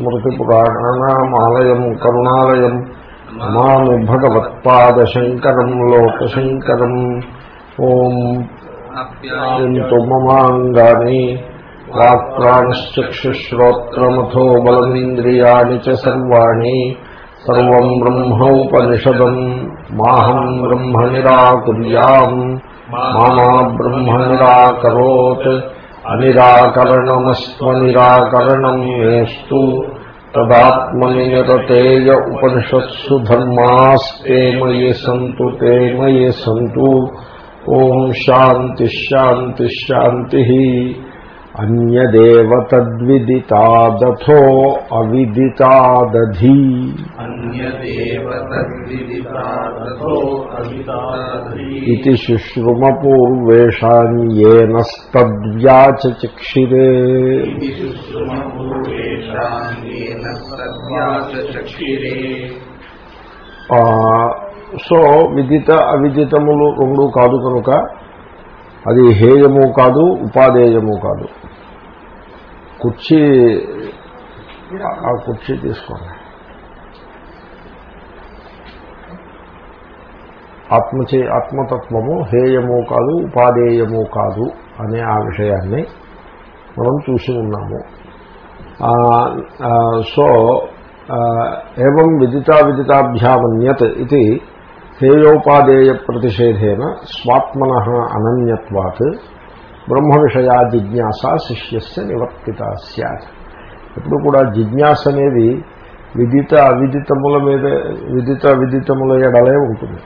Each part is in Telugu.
స్మృతిపురాణానామాలయం కరుణాలయం నమామి భగవత్పాదశంకరం లోకశంకరం. ఓం. ఎంతు మమాంగాని వాక్ప్రాణశ్చక్షుశ్రోత్రమథో బలమింద్రియాణి చ సర్వాణి సర్వం బ్రహ్మోపనిషదం. మాహం బ్రహ్మ నిరాకుర్యాం మామా బ్రహ్మ నిరాకరోత్ అనిరాకరణమస్వ నిరాకరణం మేస్తు తదాత్మని నిరతేయ ఉపనిషత్సు ధర్మాస్తే మయి సంతు తే మయి సంతు ఓం శాంతి శాంతి శాంతి అన్యదేవ తద్విదితాదథో అవిదితాదధి ఇది శుశ్రుమపూర్వేషాన్యేనస్తద్వ్యాచక్షిరే సో విదిత అవిదితములు రెండు కాదు కనుక అది హేయము కాదు ఉపాధేయము కాదు. కుర్చీ ఆ కుర్చీ తీసుకోండి. ఆత్మచే ఆత్మతత్వము హేయము కాదు ఉపాధేయము కాదు అనే ఆ విషయాన్ని మనం చూసి ఉన్నాము. సో ఏం విదితా విదితాభ్యామన్యత్ ఇది హేయోపాదేయ ప్రతిషేధేన స్వాత్మన అనన్యత్వాత్ బ్రహ్మ విషయా జిజ్ఞాస శిష్యస్య నివర్తిత సత్ ఎప్పుడు కూడా జిజ్ఞాస అనేది విదిత అవిదితముల మీద విదిత విదితముల ఎడలే ఉంటుంది.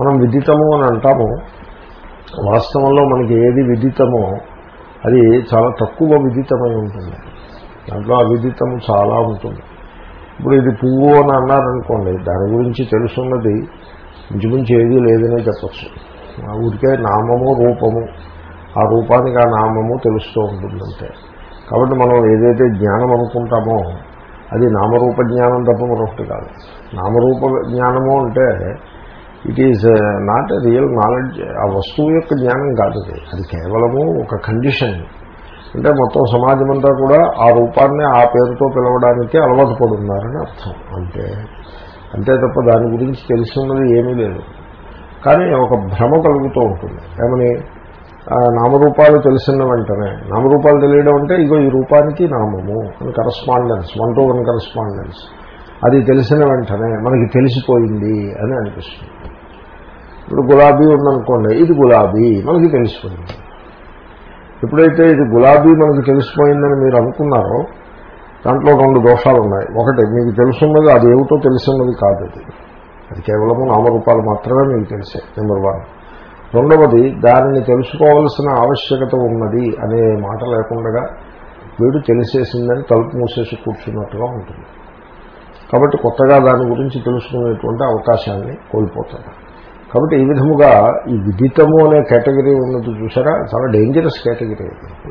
మనం విదితము అని అంటాము. వాస్తవంలో మనకి ఏది విదితమో అది చాలా తక్కువ విదితమై ఉంటుంది. దాంట్లో అవిదితము చాలా ఉంటుంది. ఇప్పుడు ఇది పువ్వు అని అన్నారనుకోండి దాని గురించి తెలుసున్నది ఇంచుమించు ఏదీ లేదనే చెప్పచ్చు. ఊరికే నామము రూపము ఆ రూపానికి ఆ నామము తెలుస్తూ ఉంటుందంటే కాబట్టి మనం ఏదైతే జ్ఞానం అనుకుంటామో అది నామరూప జ్ఞానం తప్ప మరొకటి కాదు. నామరూప జ్ఞానము అంటే it is not a real knowledge ఆ వస్తువు యొక్క జ్ఞానం కాదు అది. కేవలము ఒక కండిషన్ అంటే మొత్తం సమాజం అంతా కూడా ఆ రూపాన్ని ఆ పేరుతో పిలవడానికి అలవాటు పడున్నారని అర్థం. అంతే అంతే తప్ప దాని గురించి తెలుసున్నది ఏమీ లేదు. కానీ ఒక భ్రమ కలుగుతూ ఉంటుంది. ఏమని? నామరూపాలు తెలిసిన వెంటనే. నామరూపాలు తెలియడం అంటే ఇగో ఈ రూపానికి నామము అని correspondence one to one correspondence అది తెలిసిన వెంటనే మనకి తెలిసిపోయింది అని అనిపిస్తుంది. ఇప్పుడు గులాబీ ఉందనుకోండి ఇది గులాబీ మనకి తెలిసిపోయింది. ఎప్పుడైతే ఇది గులాబీ మనకు తెలిసిపోయిందని మీరు అనుకున్నారో దాంట్లో రెండు దోషాలు ఉన్నాయి ఒకటి మీకు తెలుసున్నది అది ఏమిటో తెలుసున్నది కాదు అది అది కేవలము నామరూపాలు మాత్రమే మీకు తెలిసే నెంబర్ వన్. రెండవది దానిని తెలుసుకోవలసిన ఆవశ్యకత ఉన్నది అనే మాట లేకుండా వీడు తెలిసేసిందని తలుపు మూసేసి కూర్చున్నట్టుగా ఉంటుంది. కాబట్టి కొత్తగా దాని గురించి తెలుసుకునేటువంటి అవకాశాన్ని కోల్పోతాడు. కాబట్టి ఈ విధముగా ఈ విదితము అనే కేటగిరీ ఉన్నది చూసారా? చాలా డేంజరస్ కేటగిరీ.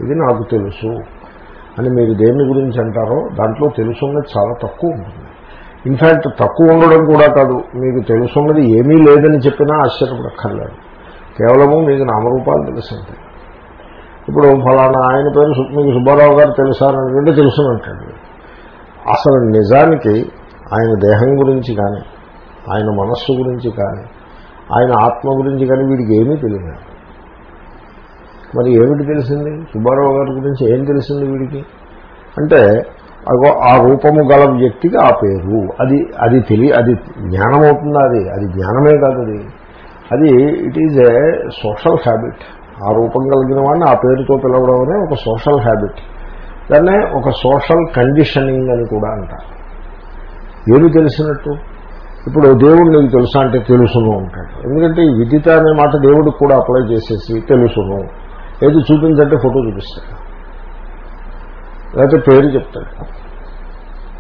ఇది. నాకు తెలుసు అని మీరు దేని గురించి అంటారో దాంట్లో తెలుసున్నది చాలా తక్కువ ఉంటుంది. ఇన్ఫ్యాక్ట్ తక్కువ ఉండడం కూడా కాదు. మీకు తెలుసున్నది ఏమీ లేదని చెప్పినా ఆశ్చర్యపడక్కర్లేదు. కేవలము మీకు నామరూపాలు తెలిసింది ఇప్పుడు ఫలానా ఆయన పేరు మీకు సుబ్బారావు గారు తెలుసానంటే తెలుసునంటాడు. అసలు నిజానికి ఆయన దేహం గురించి కానీ ఆయన మనస్సు గురించి కానీ ఆయన ఆత్మ గురించి కానీ వీడికి ఏమీ తెలియదు. మరి ఏమిటి తెలిసింది? సుబ్బారావు గారి గురించి ఏం తెలిసింది వీడికి? అంటే అగో ఆ రూపము గల వ్యక్తికి ఆ పేరు. అది అది తెలియ అది జ్ఞానం అవుతుందా అది? అది జ్ఞానమే కాదు అది. అది it is a social habit ఆ రూపం కలిగిన వాడిని ఆ పేరుతో పిలవడం అనే ఒక సోషల్ హ్యాబిట్ దాన్నే ఒక సోషల్ కండిషనింగ్ అని కూడా అంటారు. ఏమి తెలిసినట్టు? ఇప్పుడు దేవుడు నీకు తెలుసా అంటే తెలుసును అంటాడు. ఎందుకంటే ఈ విదిత అనే మాట దేవుడికి కూడా అప్లై చేసేసి తెలుసును. ఏది చూపించంటే ఫోటో చూపిస్తాడు. లేకపోతే పేరు చెప్తాడు.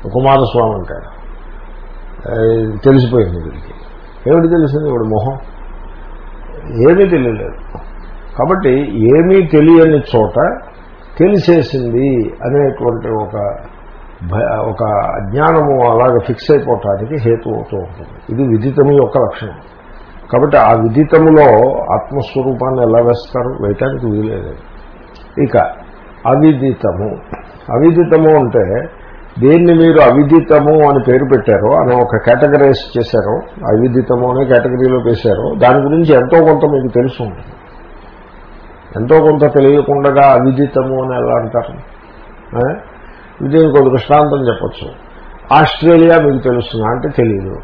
కుమారస్వామి అంటాడు. తెలిసిపోయింది వీడికి. ఏమిటి తెలిసింది? వాడు మొహం. ఏమీ తెలియలేదు. కాబట్టి ఏమీ తెలియని చోట తెలిసేసింది అనేటువంటి ఒక ఒక అజ్ఞానము అలాగ ఫిక్స్ అయిపోవటానికి హేతు అవుతూ ఉంటుంది. ఇది విదితము యొక్క లక్షణం. కాబట్టి ఆ విదితములో ఆత్మస్వరూపాన్ని ఎలా వేస్తారు? వేయటానికి వీలేదు ఇక అవిదితము. అవిదితము అంటే దేన్ని మీరు అవిదితము అని పేరు పెట్టారో అని ఒక కేటగరైజ్ చేశారో అవిదితము అనే కేటగిరీలో వేశారో దాని గురించి ఎంతో కొంత మీకు తెలుసు ఉంటుంది. ఎంతో కొంత తెలియకుండా అవిదితము అని ఎలా అంటారు? ఇది దీనికి దృష్టాంతం చెప్పచ్చు. ఆస్ట్రేలియా మీకు తెలుస్తుందా? అంటే తెలియదు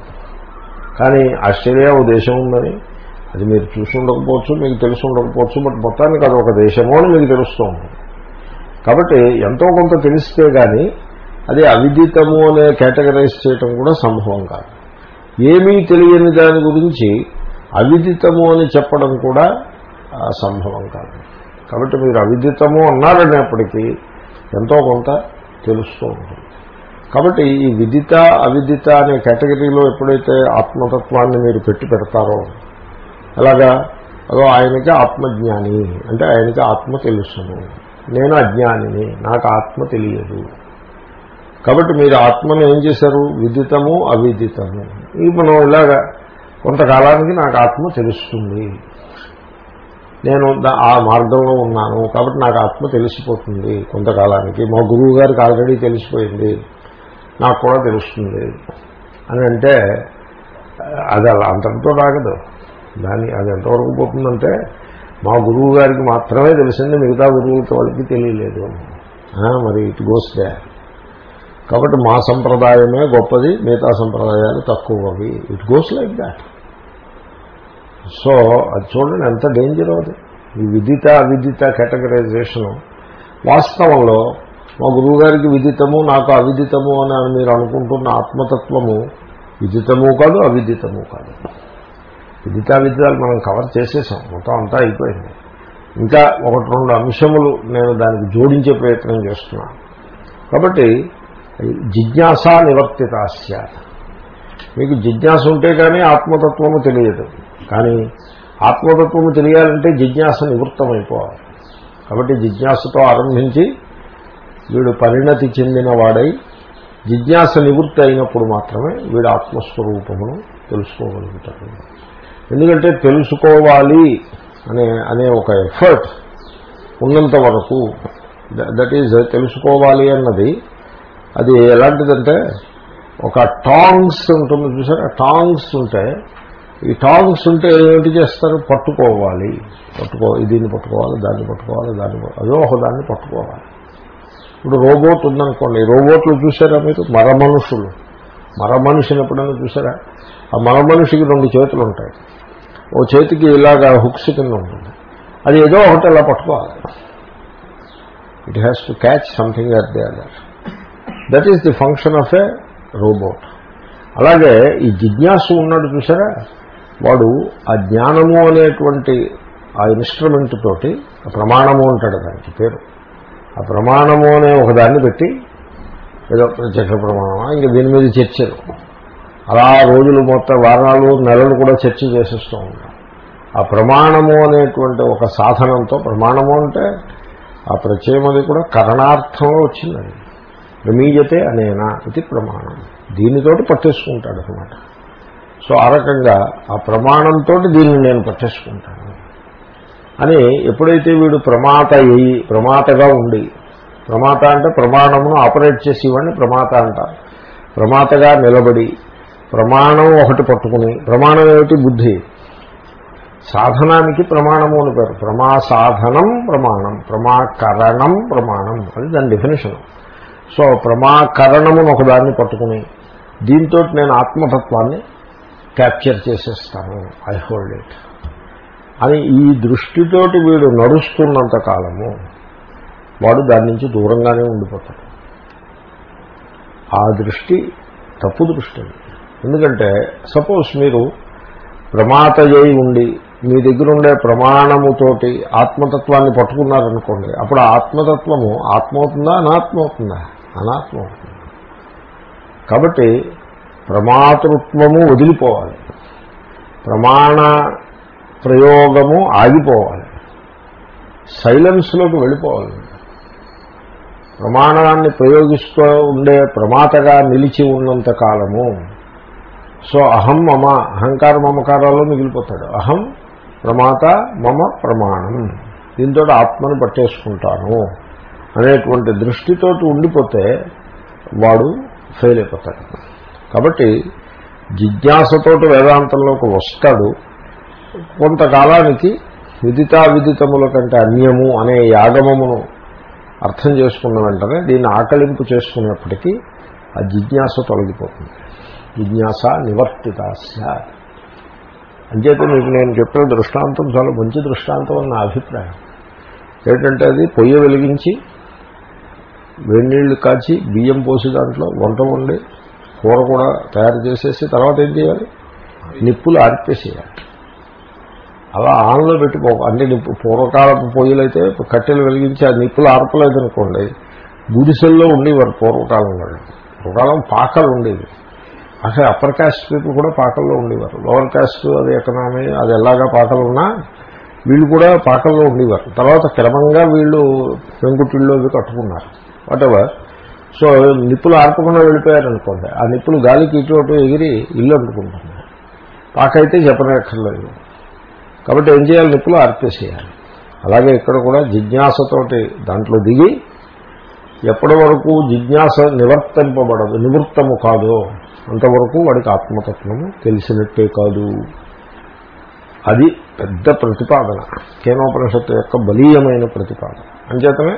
కానీ ఆస్ట్రేలియా ఓ దేశం ఉందని అది మీరు చూసి ఉండకపోవచ్చు మీకు తెలిసి ఉండకపోవచ్చు బట్ మొత్తానికి అది ఒక దేశము అని మీకు తెలుస్తూ ఉంటుంది కాబట్టి ఎంతో కొంత తెలిస్తే కానీ అది అవిదితము అనే కేటగరైజ్ చేయటం కూడా సంభవం కాదు. ఏమీ తెలియని దాని గురించి అవిదితము అని చెప్పడం కూడా సంభవం కాదు. కాబట్టి మీరు అవిదితము అన్నారనేప్పటికీ ఎంతో కొంత తెలుస్తూ ఉంటుంది. కాబట్టి ఈ విదిత అవిదిత అనే కేటగిరీలో ఎప్పుడైతే ఆత్మతత్వాన్ని మీరు పెట్టి పెడతారో అలాగా అదో ఆయనకి ఆత్మజ్ఞాని అంటే ఆయనకి ఆత్మ తెలుసును. నేను అజ్ఞానిని నాకు ఆత్మ తెలియదు. కాబట్టి మీరు ఆత్మను ఏం చేశారు? విదితము అవిదితము. ఈ మనం ఇలాగా కొంతకాలానికి నాకు ఆత్మ తెలుస్తుంది. నేను ఆ మార్గంలో ఉన్నాను కాబట్టి నాకు ఆత్మ తెలిసిపోతుంది కొంతకాలానికి. మా గురువు గారికి ఆల్రెడీ తెలిసిపోయింది. నాకు కూడా తెలుస్తుంది. అని అంటే అది అలా అంతటితో రాగదు దాని అది ఎంతవరకు పోతుందంటే మా గురువు గారికి మాత్రమే తెలిసింది మిగతా గురువులతో వాళ్ళకి తెలియలేదు. మరి ఇట్ గోస్ దే కాబట్టి మా సంప్రదాయమే గొప్పది మిగతా సంప్రదాయాలు తక్కువవి. It goes like that. So అది చూడండి ఎంత డేంజర్ అది. ఈ విదిత అవిదిత కేటగరైజేషను వాస్తవంలో మా గురువుగారికి విదితము నాకు అవిదితము అని మీరు అనుకుంటున్న ఆత్మతత్వము విదితము కాదు అవిదితము కాదు. విదితా విదితాలు మనం కవర్ చేసేసాం. మొత్తం అంతా అయిపోయింది. ఇంకా ఒకటి రెండు అంశములు నేను దానికి జోడించే ప్రయత్నం చేస్తున్నాను. కాబట్టి జిజ్ఞాస నివర్తిత స్యాత్ మీకు జిజ్ఞాస ఉంటే కానీ ఆత్మతత్వము తెలియదు. కానీ ఆత్మతత్వము తెలియాలంటే జిజ్ఞాస నివృత్తమైపోవాలి. కాబట్టి జిజ్ఞాసతో ఆరంభించి వీడు పరిణతి చెందిన వాడై జిజ్ఞాస నివృత్తి అయినప్పుడు మాత్రమే వీడు ఆత్మస్వరూపమును తెలుసుకోగలుగుతాడు. ఎందుకంటే తెలుసుకోవాలి అనే అనే ఒక ఎఫర్ట్ ఉన్నంత వరకు దట్ ఈజ్ తెలుసుకోవాలి అన్నది అది ఎలాంటిదంటే ఒక టాంగ్స్ ఉంటుంది చూసారా? టాంగ్స్ ఉంటే ఈ టాంగ్స్ ఉంటే ఏమిటి చేస్తారు? పట్టుకోవాలి. పట్టుకో దీన్ని పట్టుకోవాలి దాన్ని పట్టుకోవాలి దాన్ని అదో ఒక దాన్ని పట్టుకోవాలి. ఇప్పుడు రోబోట్ ఉందనుకోండి రోబోట్లు చూసారా మీరు? మర మనుషులు మర ఎప్పుడైనా చూసారా? ఆ మరమనిషికి రెండు చేతులు ఉంటాయి. ఓ చేతికి ఇలాగా హుక్స్ కింద ఉంటుంది. అది ఏదో ఒకటి అలా పట్టుకోవాలి. It has to catch something at the other that is the function of a robot. అలాగే ఈ జిజ్ఞాసు ఉన్నాడు చూసారా వాడు ఆ జ్ఞానము అనేటువంటి ఆ ఇన్స్ట్రుమెంట్ తోటి ప్రమాణము అంటాడు దానికి పేరు. ఆ ప్రమాణము అనే ఒకదాన్ని పెట్టి ఏదో ప్రత్యక్ష ప్రమాణమా? ఇంకా దీని మీద చర్చలు. అలా రోజులు మొత్తం వారాలు నెలలు కూడా చర్చ చేసేస్తూ ఉంటాం ఆ ప్రమాణము అనేటువంటి ఒక సాధనంతో ప్రమాణము అంటే ఆ ప్రత్యయం అది కూడా కరణార్థంలో వచ్చిందండి. ప్రమీయతే అనేనా ఇది ప్రమాణం. దీనితోటి పట్టేసుకుంటాడు అనమాట సో ఆ రకంగా ఆ ప్రమాణంతో దీన్ని నేను పట్టేసుకుంటాను. అని ఎప్పుడైతే వీడు ప్రమాత అయ్యి ప్రమాతగా ఉండి ప్రమాత అంటే ప్రమాణమును ఆపరేట్ చేసి ప్రమాత అంటారు. ప్రమాతగా నిలబడి ప్రమాణం ఒకటి పట్టుకుని ప్రమాణం ఏమిటి? బుద్ధి. సాధనానికి ప్రమాణము అని పేరు. ప్రమా సాధనం ప్రమాణం ప్రమాకరణం ప్రమాణం అది దాని డెఫినేషన్ సో ప్రమాకరణమును ఒకదాన్ని పట్టుకుని దీంతో నేను ఆత్మతత్వాన్ని క్యాప్చర్ చేసేస్తాను. ఐ హోల్డ్ ఇట్ అని ఈ దృష్టితోటి వీడు నడుస్తున్నంత కాలము వాడు దాని నుంచి దూరంగానే ఉండిపోతాడు. ఆ దృష్టి తప్పు దృష్టి ఎందుకంటే సపోజ్ మీరు ప్రమాత చేయి ఉండి మీ దగ్గర ఉండే ప్రమాణముతోటి ఆత్మతత్వాన్ని పట్టుకున్నారనుకోండి అప్పుడు ఆత్మతత్వము ఆత్మ అవుతుందా అనాత్మ అవుతుందా? అనాత్మ అవుతుంది. కాబట్టి ప్రమాతృత్వము వదిలిపోవాలి. ప్రమాణ ప్రయోగము ఆగిపోవాలి. సైలెన్స్లోకి వెళ్ళిపోవాలి. ప్రమాణాన్ని ప్రయోగిస్తూ ఉండే ప్రమాతగా నిలిచి ఉన్నంత కాలము. సో అహం మమ అహంకార మమకారాల్లో మిగిలిపోతాడు. అహం ప్రమాత మమ ప్రమాణం. దీంతో ఆత్మను పట్టేసుకుంటాను. అనేటువంటి దృష్టితోటి ఉండిపోతే వాడు ఫెయిల్ అయిపోతాడు. కాబట్టి జిజ్ఞాసతోటి వేదాంతంలోకి వస్తాడు. కొంతకాలానికి విదితా విదితముల కంటే అన్యము అనే యాగమమును అర్థం చేసుకున్న వెంటనే దీన్ని ఆకలింపు చేసుకున్నప్పటికీ ఆ జిజ్ఞాస తొలగిపోతుంది. జిజ్ఞాస నివర్తిత సార్ అంచేతే మీకు నేను చెప్పిన దృష్టాంతం చాలా మంచి దృష్టాంతం అని నా అభిప్రాయం. ఏంటంటే అది పొయ్యి వెలిగించి వేడినీళ్ళు కాచి బియ్యం పోసి దాంట్లో వంట వండి కూర కూడా తయారు చేసేసి తర్వాత ఏం చేయాలి? నిప్పులు ఆర్పేసేయాలి. అలా ఆన్లో పెట్టుకో అన్ని నిప్పు పూర్వకాలపు పొయ్యిలైతే కట్టెలు వెలిగించి ఆ నిప్పులు ఆర్పలేదనుకోండి గుడిసెల్లో ఉండేవారు పూర్వకాలం వాళ్ళు. పూర్వకాలం పాకలు ఉండేవి. అసలు అప్పర్ క్యాస్ట్ పీపుల్ కూడా పాకల్లో ఉండేవారు. లోవర్ క్యాస్ట్ అది ఎకనామీ అది ఎలాగా పాకలు ఉన్నా వీళ్ళు కూడా పాకల్లో ఉండేవారు. తర్వాత క్రమంగా వీళ్ళు పెంకుటిళ్ళు అవి కట్టుకున్నారు. వాటెవర్ సో నిప్పులు ఆర్పకుండా వెళ్ళిపోయారనుకోండి ఆ నిప్పులు గాలికి ఇటు అటు ఎగిరి ఇల్లు అంటుకుంటుంది. పాకైతే చెప్పనక్కర్లేదు. కాబట్టి ఏం చేయాలి? నిప్పులు ఆర్పేసేయాలి. అలాగే ఇక్కడ కూడా జిజ్ఞాసతోటి దాంట్లో దిగి ఎప్పటి వరకు జిజ్ఞాస నివర్తింపబడదు నివృత్తము కాదో. అంతవరకు వాడికి ఆత్మతత్వము తెలిసినట్టే కాదు. అది పెద్ద ప్రతిపాదన. కేనోపనిషత్తు యొక్క బలీయమైన ప్రతిపాదన. అంచేతనే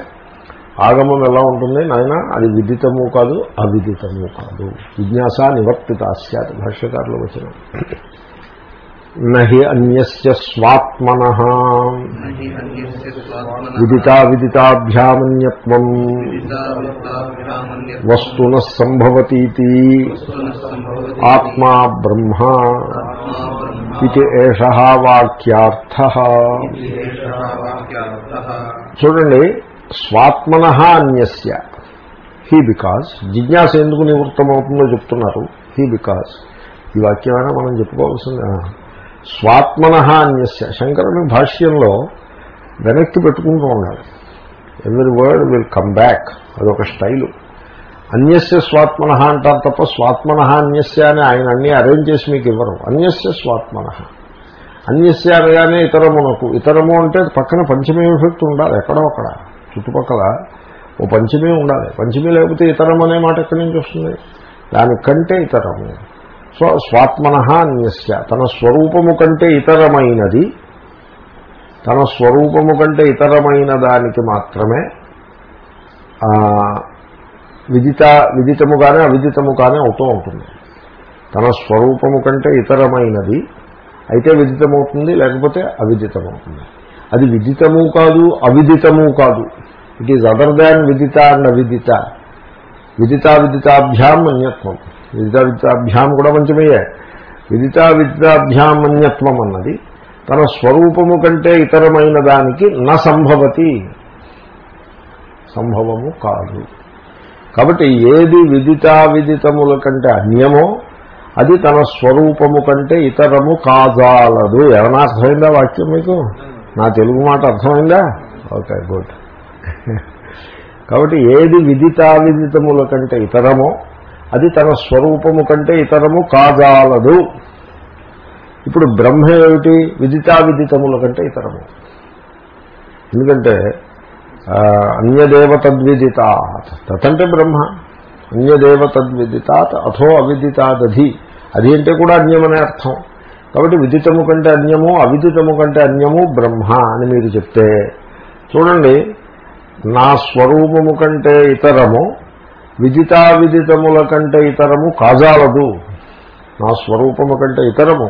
ఆగమం ఎలా ఉంటుంది నాయన? అది విదితము కాదు అవిదితము కాదు. జిజ్ఞాస నివర్తిత సత్ భాష్యకారులు వచ్చిన నహి అన్యస్య స్వాత్మన. విదితా విదితాభ్యామన్యత్వం. వస్తున సంభవతీతి. ఆత్మా బ్రహ్మ. ఇది ఏష వాక్యార్థ. చూడండి స్వాత్మన అన్యస్య. హీ బికాజ్ జిజ్ఞాస ఎందుకు నివృత్తమవుతుందో చెప్తున్నారు. హీ బికాజ్ ఈ వాక్యమైనా మనం చెప్పుకోవాల్సిందే స్వాత్మన అన్యస్య. శంకరుని భాష్యంలో వెనక్కి పెట్టుకుంటూ ఉండాలి. Every word will come back అదొక స్టైలు. అన్యస్య స్వాత్మన అంటారు తప్ప స్వాత్మన అన్యస్య అని ఆయన అన్ని అరేంజ్ చేసి మీకు ఇవ్వరు. అన్యస్య స్వాత్మన. అన్యస్య అనగానే ఇతరమునకు. ఇతరము అంటే పక్కన పంచమీ ఎఫెక్ట్ ఉండాలి? ఎక్కడో అక్కడ. చుట్టుపక్కల ఓ పంచమీ ఉండాలి. పంచమీ లేకపోతే ఇతరం అనే మాట ఎక్కడి నుంచి వస్తుంది? దానికంటే ఇతరము. సో స్వాత్మన అన్యస్య. తన స్వరూపము కంటే ఇతరమైనది. తన స్వరూపము కంటే ఇతరమైన దానికి మాత్రమే విదిత విదితము కానీ విదితముగానే అవిదితముగానే అవుతూ ఉంటుంది. తన స్వరూపము కంటే ఇతరమైనది. అయితే విదితమవుతుంది లేకపోతే అవిదితమవుతుంది. అది విదితము కాదు అవిదితము కాదు. ఇట్ ఈజ్ అదర్ దాన్ విదిత అండ్ అవిదిత విదితా విదితాభ్యాం అన్యత్వం విదితా విదితాభ్యాం కూడా మంచిమయ్యే విదితా విదితాభ్యాం అన్యత్వం అన్నది తన స్వరూపము కంటే ఇతరమైన దానికి న సంభవతి సంభవము కాదు కాబట్టి ఏది విదితా విదితముల కంటే అన్యమో అది తన స్వరూపము కంటే ఇతరము కాజాలదు ఏమైనా అర్థమైందా వాక్యం మీకు నా తెలుగు మాట అర్థమైందా ఓకే గుడ్ కాబట్టి ఏది విదితా విదితముల కంటే ఇతరమో అది తన స్వరూపము కంటే ఇతరము కాజాలదు. ఇప్పుడు బ్రహ్మ ఏమిటి? విదితావిదితముల కంటే ఇతరము. ఎందుకంటే అన్యదేవ తద్విదితాత్ తతంటే బ్రహ్మ అన్యదేవ తద్విదితాత్ అథో అవిదితాదధి. అది అంటే కూడా అన్యమనే అర్థం. కాబట్టి విదితము కంటే అన్యము అవిదితము కంటే అన్యము బ్రహ్మ అని మీరు చెప్తే చూడండి నా స్వరూపము కంటే ఇతరము విదితా విదితముల కంటే ఇతరము కాజాలదు. నా స్వరూపము కంటే ఇతరము.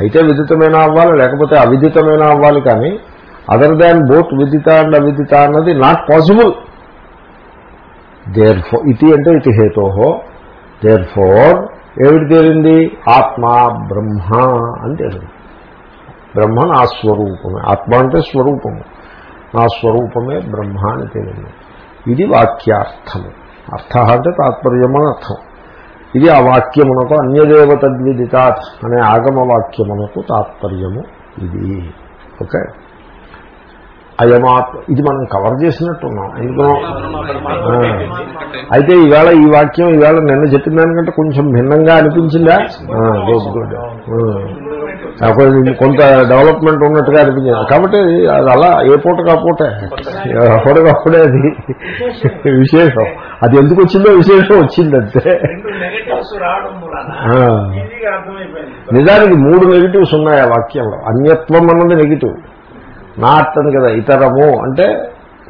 అయితే విదితమైన అవ్వాలి లేకపోతే అవిదితమైన అవ్వాలి కానీ అదర్ దాన్ బోత్ విదిత అండ్ అవిదిత అన్నది నాట్ పాసిబుల్ దేర్ ఫోర్ ఇది అంటే ఇది హేతోహో దేర్ ఫోర్ ఏమిటి తేలింది? ఆత్మ బ్రహ్మ అని తేలింది. బ్రహ్మ నా స్వరూపమే. ఆత్మ అంటే స్వరూపము. నా స్వరూపమే బ్రహ్మ అని తేలింది ఇది వాక్యార్థము. అర్థ అంటే తాత్పర్యమని అర్థం. ఇది ఆ వాక్యమునకు అన్యదేవ తద్విదితాత్ అనే ఆగమ వాక్యమునకు తాత్పర్యము ఇది. ఓకే? అయమాత్మ ఇది మనం కవర్ చేసినట్టున్నాం. ఎందుకనో అయితే ఈవేళ ఈ వాక్యం ఈవేళ నిన్న చెప్పిన దానికంటే కొంచెం భిన్నంగా అనిపించిందా? గుడ్ గుడ్ నాకు కొంత డెవలప్మెంట్ ఉన్నట్టుగా అనిపించింది. కాబట్టి అది అలా ఏ పూట కాపోతే అప్పటికప్పుడే అది విశేషం. అది ఎందుకు వచ్చిందో విశేషం వచ్చిందంటే నిజానికి మూడు నెగిటివ్స్ ఉన్నాయి ఆ వాక్యంలో. అన్యత్వం అన్నది నెగిటివ్ నాట్ అని కదా ఇతరము అంటే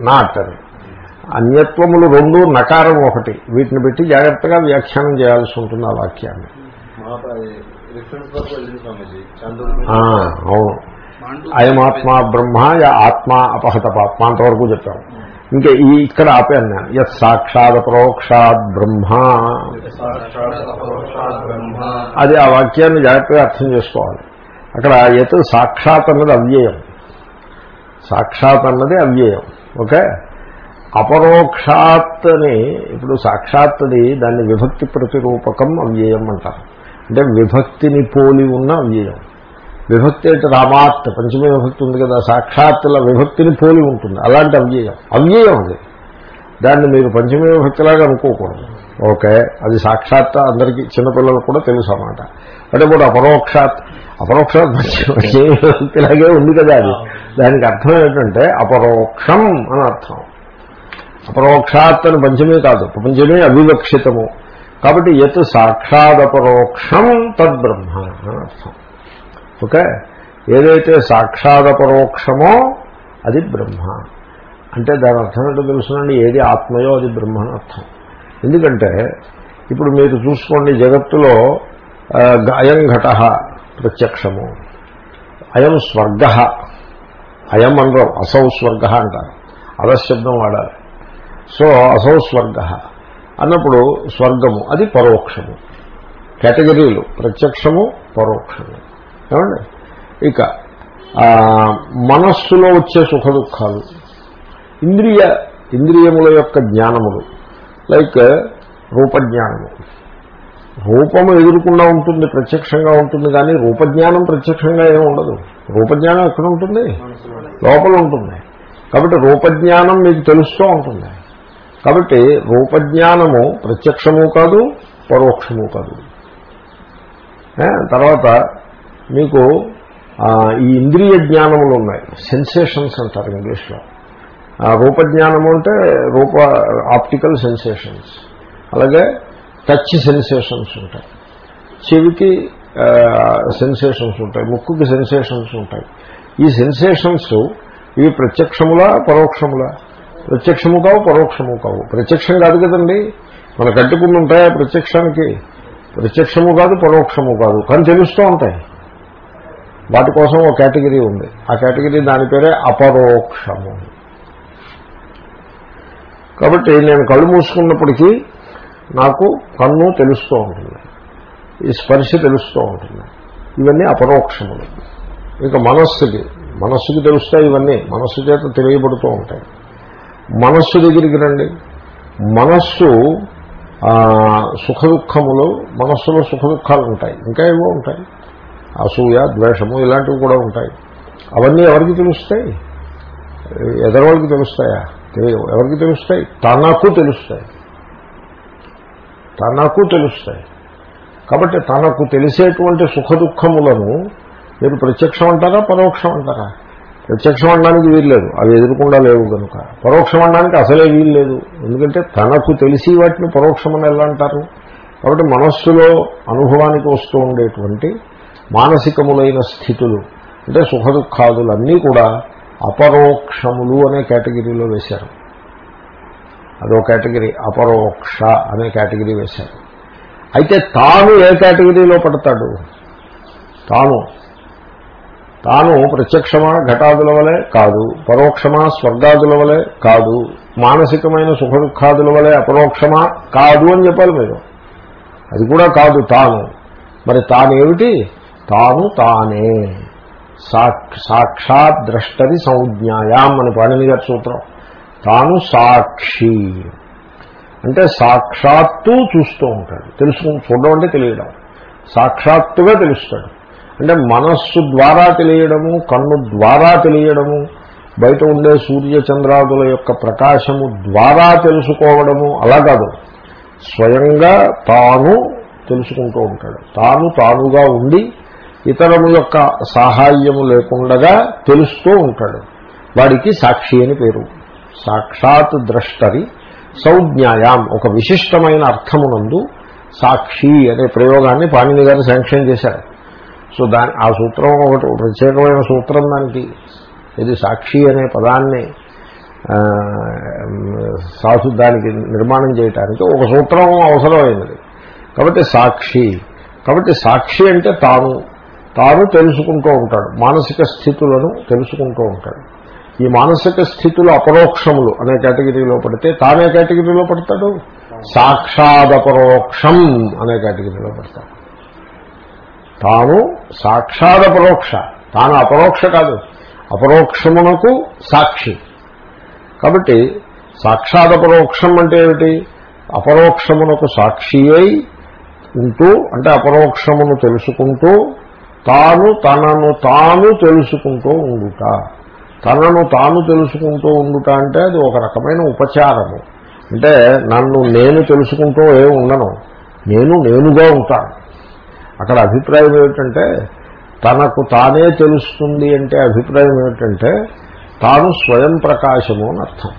నాట్ అని. అన్యత్వములు రెండు నకారం ఒకటి. వీటిని పెట్టి జాగ్రత్తగా వ్యాఖ్యానం చేయాల్సి ఉంటుంది ఆ వాక్యాన్ని. అవును. అయమాత్మ బ్రహ్మ యా ఆత్మ అపహత పాత్మ అంతవరకు చెప్పాము ఇంకా ఈ ఇక్కడ ఆపాను నేను. యత్ సాక్షాత్ పరోక్షాత్ బ్రహ్మ. అది ఆ వాక్యాన్ని జాగ్రత్తగా అర్థం చేసుకోవాలి. అక్కడ యత్ సాక్షాత్ అన్నది అవ్యయం. సాక్షాత్ అన్నది అవ్యయం. ఓకే? అపరోక్షాత్ అని ఇప్పుడు సాక్షాత్ది దాన్ని విభక్తి ప్రతిరూపకం అవ్యయం అంటారు. అంటే విభక్తిని పోలి ఉన్న అవ్యయం విభక్తి అంటే రామాత్ పంచమే విభక్తి ఉంది కదా సాక్షాత్తుల విభక్తిని పోలి ఉంటుంది. అలాంటి అవ్యయం. అవ్యయం అది. దాన్ని మీరు పంచమే విభక్తిలాగా అనుకోకూడదు. ఓకే అది సాక్షాత్ అందరికీ చిన్నపిల్లలకు కూడా తెలుసు అన్నమాట అంటే ఇప్పుడు అపరోక్షాత్ అపరోక్షాత్ పంచమే విభక్తిలాగే ఉంది కదా అది. దానికి అర్థం ఏంటంటే అపరోక్షం అని అర్థం. అపరోక్షాత్ అని పంచమే కాదు పంచమే అవివక్షితము. కాబట్టి ఎత్ సాక్షాదపరోక్షం తద్బ్రహ్మ అని అర్థం ఓకే? ఏదైతే సాక్షాదపరోక్షమో అది బ్రహ్మ. అంటే దాని అర్థం ఏంటో తెలుసునండి ఏది ఆత్మయో అది బ్రహ్మ అని అర్థం ఎందుకంటే ఇప్పుడు మీరు చూసుకోండి జగత్తులో అయం ఘట ప్రత్యక్షము. అయం స్వర్గ అయం అనరు అసౌ స్వర్గ అంటారు. అదశబ్దం వాడాలి. సో అసౌ స్వర్గ. అన్నప్పుడు స్వర్గము అది పరోక్షము. కేటగిరీలు ప్రత్యక్షము పరోక్షము. ఏమండి? ఇక మనస్సులో వచ్చే సుఖ దుఃఖాలు ఇంద్రియ ఇంద్రియముల యొక్క జ్ఞానములు లైక్ రూపజ్ఞానము. రూపము ఎదురుకుండా ఉంటుంది ప్రత్యక్షంగా ఉంటుంది కానీ రూపజ్ఞానం ప్రత్యక్షంగా ఏమి ఉండదు. రూపజ్ఞానం ఎక్కడ ఉంటుంది? లోపల ఉంటుంది. కాబట్టి రూపజ్ఞానం మీకు తెలుస్తూ ఉంటుంది. కాబట్టి రూపజ్ఞానము ప్రత్యక్షము కాదు పరోక్షము కాదు. తర్వాత మీకు ఈ ఇంద్రియ జ్ఞానములు ఉన్నాయి. సెన్సేషన్స్ అంటారు ఇంగ్లీష్లో. రూపజ్ఞానము అంటే రూప ఆప్టికల్ సెన్సేషన్స్ అలాగే టచ్ సెన్సేషన్స్ ఉంటాయి. చెవికి సెన్సేషన్స్ ఉంటాయి. ముక్కుకి సెన్సేషన్స్ ఉంటాయి. ఈ సెన్సేషన్స్ ఇవి ప్రత్యక్షములా పరోక్షములా? ప్రత్యక్షము కావు పరోక్షము కావు ప్రత్యక్షం కాదు కదండి. మన కట్టుకుని ఉంటాయా ప్రత్యక్షానికి? ప్రత్యక్షము కాదు పరోక్షము కాదు. కానీ తెలుస్తూ ఉంటాయి. వాటి కోసం ఒక కేటగిరీ ఉంది. ఆ కేటగిరీ దాని పేరే అపరోక్షము. కాబట్టి నేను కళ్ళు మూసుకున్నప్పటికీ నాకు కన్ను తెలుస్తూ ఉంటుంది. ఈ స్పర్శ తెలుస్తూ ఉంటుంది. ఇవన్నీ అపరోక్షములు. ఇక మనస్సుకి మనస్సుకి తెలుస్తాయి ఇవన్నీ. మనస్సు చేత తెలియబడుతూ ఉంటాయి. మనస్సు దగ్గరికి రండి. మనస్సు సుఖ దుఃఖములు మనస్సులో సుఖ దుఃఖాలు ఉంటాయి. ఇంకా ఏవో ఉంటాయి. అసూయ ద్వేషము ఇలాంటివి కూడా ఉంటాయి. అవన్నీ ఎవరికి తెలుస్తాయి? ఎదరవాళ్ళకి తెలుస్తాయా? తెలియవు. ఎవరికి తెలుస్తాయి? తనకు తెలుస్తాయి. తనకు తెలుస్తాయి. కాబట్టి తనకు తెలిసేటువంటి సుఖ దుఃఖములను మీరు ప్రత్యక్షం అంటారా పరోక్షం అంటారా ప్రత్యక్షం అనడానికి వీల్లేదు. అవి ఎదురకుండా లేవు కనుక. పరోక్షం అనడానికి అసలే వీలు లేదు ఎందుకంటే తనకు తెలిసి వాటిని పరోక్షమని ఎలా అంటారు కాబట్టి మనస్సులో అనుభవానికి వస్తూ ఉండేటువంటి మానసికములైన స్థితులు అంటే సుఖ దుఃఖాదులన్నీ కూడా అపరోక్షములు అనే కేటగిరీలో వేశారు. అదో కేటగిరీ అపరోక్ష అనే కేటగిరీ వేశారు. అయితే తాను ఏ కేటగిరీలో పడతాడు? తాను తాను ప్రత్యక్షమా ఘటాదుల వలె కాదు పరోక్షమా స్వర్గాదుల వలె కాదు మానసికమైన సుఖ దుఃఖాదుల వలె అపరోక్షమా కాదు అని చెప్పాలి మీరు. అది కూడా కాదు తాను. మరి తానేమిటి? తాను తానే. సాక్షాత్ ద్రష్టది సంజ్ఞాయాం అని పాణిని గారి సూత్రం. తాను సాక్షి. అంటే సాక్షాత్తు చూస్తూ ఉంటాడు. తెలుసు చూడడం అంటే తెలియడం. సాక్షాత్తుగా తెలుస్తాడు. అంటే మనస్సు ద్వారా తెలియడము కన్ను ద్వారా తెలియడము బయట ఉండే సూర్య చంద్రాదుల యొక్క ప్రకాశము ద్వారా తెలుసుకోవడము అలా కాదు. స్వయంగా తాను తెలుసుకుంటూ ఉంటాడు. తాను తానుగా ఉండి ఇతరము యొక్క సహాయము లేకుండగా తెలుస్తూ ఉంటాడు. వాడికి సాక్షి అని పేరు. సాక్షాత్ ద్రష్టరి సౌజ్ఞాయాం ఒక విశిష్టమైన అర్థమునందు సాక్షి అనే ప్రయోగాన్ని పాణిని గారు శాంక్షన్ చేశారు. సో దాని ఆ సూత్రం ఒకటి ప్రత్యేకమైన సూత్రం దానికి. ఇది సాక్షి అనే పదాన్ని సాసు దానికి నిర్మాణం చేయటానికి ఒక సూత్రం అవసరమైనది. కాబట్టి సాక్షి. కాబట్టి సాక్షి అంటే తాను. తాను తెలుసుకుంటూ ఉంటాడు. మానసిక స్థితులను తెలుసుకుంటూ ఉంటాడు. ఈ మానసిక స్థితులు అపరోక్షములు అనే కేటగిరీలో పడితే తానే కేటగిరీలో పడతాడు? సాక్షాదపరోక్షం అనే కేటగిరీలో పడతాడు. తాను సాక్షాదపరోక్ష తాను అపరోక్ష కాదు. అపరోక్షమునకు సాక్షి. కాబట్టి సాక్షాదపరోక్షం అంటే ఏమిటి? అపరోక్షమునకు సాక్షి అయి ఉంటూ అంటే అపరోక్షమును తెలుసుకుంటూ తాను తనను తాను తెలుసుకుంటూ ఉండుట. తనను తాను తెలుసుకుంటూ ఉండుట అంటే అది ఒక రకమైన ఉపచారము. అంటే నన్ను నేను తెలుసుకుంటూ ఏ ఉండను. నేను నేనుగా ఉంటాను. అక్కడ అభిప్రాయం ఏమిటంటే తనకు తానే తెలుస్తుంది అంటే అభిప్రాయం ఏమిటంటే తాను స్వయం ప్రకాశము అని అర్థం.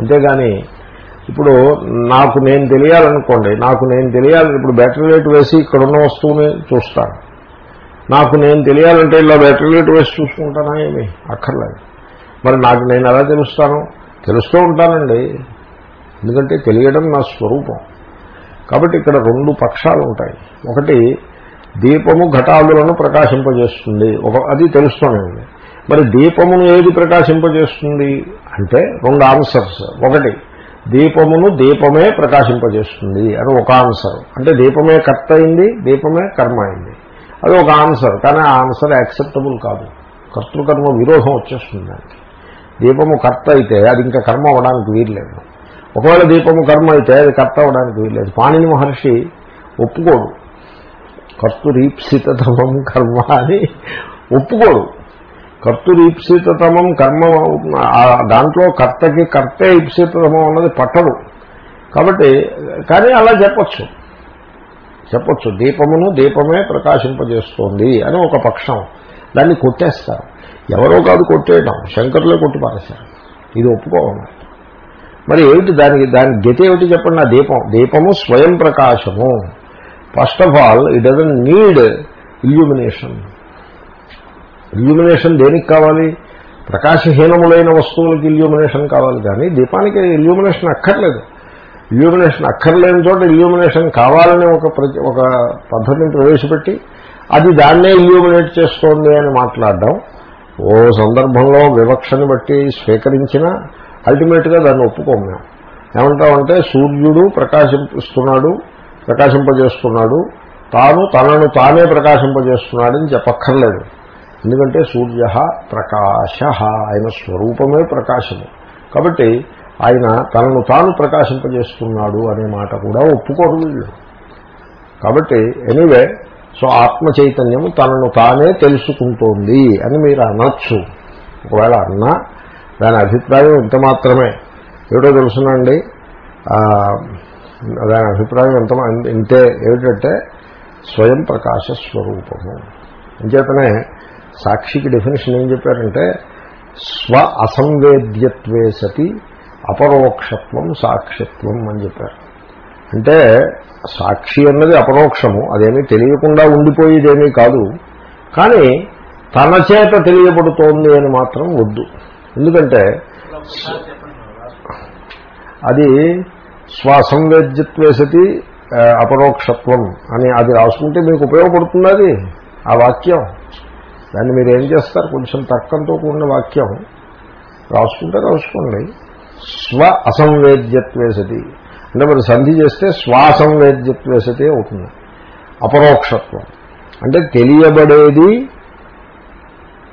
అంతేగాని ఇప్పుడు నాకు నేను తెలియాలనుకోండి నాకు నేను తెలియాలి ఇప్పుడు బ్యాటరీ లైట్ వేసి ఇక్కడున్న వస్తువుని చూస్తాను. నాకు నేను తెలియాలంటే ఇలా బ్యాటరీ లైట్ వేసి చూసుకుంటానా ఏమి? అక్కర్లేదు. మరి నాకు నేను ఎలా తెలుస్తాను? తెలుస్తూ ఉంటానండి. ఎందుకంటే తెలియడం నా స్వరూపం. కాబట్టి ఇక్కడ రెండు పక్షాలు ఉంటాయి. ఒకటి దీపము ఘటాదులను ప్రకాశింపజేస్తుంది. ఒక అది తెలుస్తూనే మరి దీపమును ఏది ప్రకాశింపజేస్తుంది? అంటే రెండు ఆన్సర్స్. ఒకటి దీపమును దీపమే ప్రకాశింపజేస్తుంది. అని ఒక ఆన్సర్. అంటే దీపమే కర్త అయింది దీపమే కర్మ అయింది. అది ఒక ఆన్సర్. కానీ ఆ ఆన్సర్ యాక్సెప్టబుల్ కాదు. కర్తృకర్మ విరోధం వచ్చేస్తుంది దానికి. దీపము కర్త అయితే అది ఇంకా కర్మ అవ్వడానికి వీరలేదు ఒకవేళ దీపము కర్మ అయితే అది కర్త అవ్వడానికి వీల్లేదు. పాణిని మహర్షి ఒప్పుకోడు. కర్తురీప్సితమం కర్మ అని ఒప్పుకోడు. కర్తురీప్సితమం కర్మ దాంట్లో కర్తకి కర్తే ఈప్సితమం అన్నది పట్టదు. కాబట్టి కానీ అలా చెప్పచ్చు. చెప్పచ్చు. దీపమును దీపమే ప్రకాశింపజేస్తోంది అని ఒక పక్షం దాన్ని కొట్టేస్తారు. ఎవరో కాదు కొట్టేయటం. శంకర్లే కొట్టి పారేశారు. ఇది ఒప్పుకోవాలి. మరి ఏమిటి దానికి దాని గతి ఏమిటి చెప్పండి నా దీపం? దీపము స్వయం ప్రకాశము. First of all it doesn't need illumination illumination దేనికి కావాలి? ప్రకాశహీనములైన వస్తువులకి ఇల్యూమినేషన్ కావాలి కానీ దీపానికి ఇల్యూమినేషన్ అక్కర్లేదు. ఇల్యూమినేషన్ అక్కర్లేని చోట ఇల్యూమినేషన్ కావాలని ఒక ప్రతి- ఒక పద్ధతిని ప్రవేశపెట్టి అది దాన్నే ఇల్యూమినేట్ చేస్తోంది అని మాట్లాడడం ఓ సందర్భంలో వివక్షని బట్టి స్వీకరించిన అల్టిమేట్గా దాన్ని ఒప్పుకోము మేము. ఏమంటామంటే సూర్యుడు ప్రకాశిస్తున్నాడు ప్రకాశింపజేస్తున్నాడు తాను తనను తానే ప్రకాశింపజేస్తున్నాడని చెప్పక్కర్లేదు. ఎందుకంటే సూర్య ప్రకాశ ఆయన స్వరూపమే ప్రకాశము. కాబట్టి ఆయన తనను తాను ప్రకాశింపజేస్తున్నాడు అనే మాట కూడా ఒప్పుకోరు వీళ్ళు. కాబట్టి ఎనీవే సో ఆత్మ చైతన్యము తనను తానే తెలుసుకుంటోంది అని మీరు అనొచ్చు. ఒకవేళ అన్నా దాని అభిప్రాయం ఇంత మాత్రమే. ఏమిటో తెలుసునండి? దాని అభిప్రాయం ఎంత ఇంతే ఏమిటంటే స్వయం ప్రకాశ స్వరూపము. అంచేతనే సాక్షికి డెఫినేషన్ ఏం చెప్పారంటే స్వ అసంవేద్యత్వే సతి అపరోక్షత్వం సాక్షిత్వం అని చెప్పారు. అంటే సాక్షి అన్నది అపరోక్షము అదేమీ తెలియకుండా ఉండిపోయేదేమీ కాదు. కానీ తన చేత తెలియబడుతోంది అని మాత్రం వద్దు. ఎందుకంటే అది స్వసంవేద్యత్వే సతి అపరోక్షత్వం అని అది రాసుకుంటే మీకు ఉపయోగపడుతుంది అది ఆ వాక్యం. దాన్ని మీరు ఏం చేస్తారు? కొంచెం తర్కంతో కూడిన వాక్యం రాసుకుంటే రాసుకోండి. స్వ అసంవేద్యత్వే సతి అంటే మరి సంధి చేస్తే స్వాసంవేద్యత్వే సతి అవుతుంది. అపరోక్షత్వం. అంటే తెలియబడేది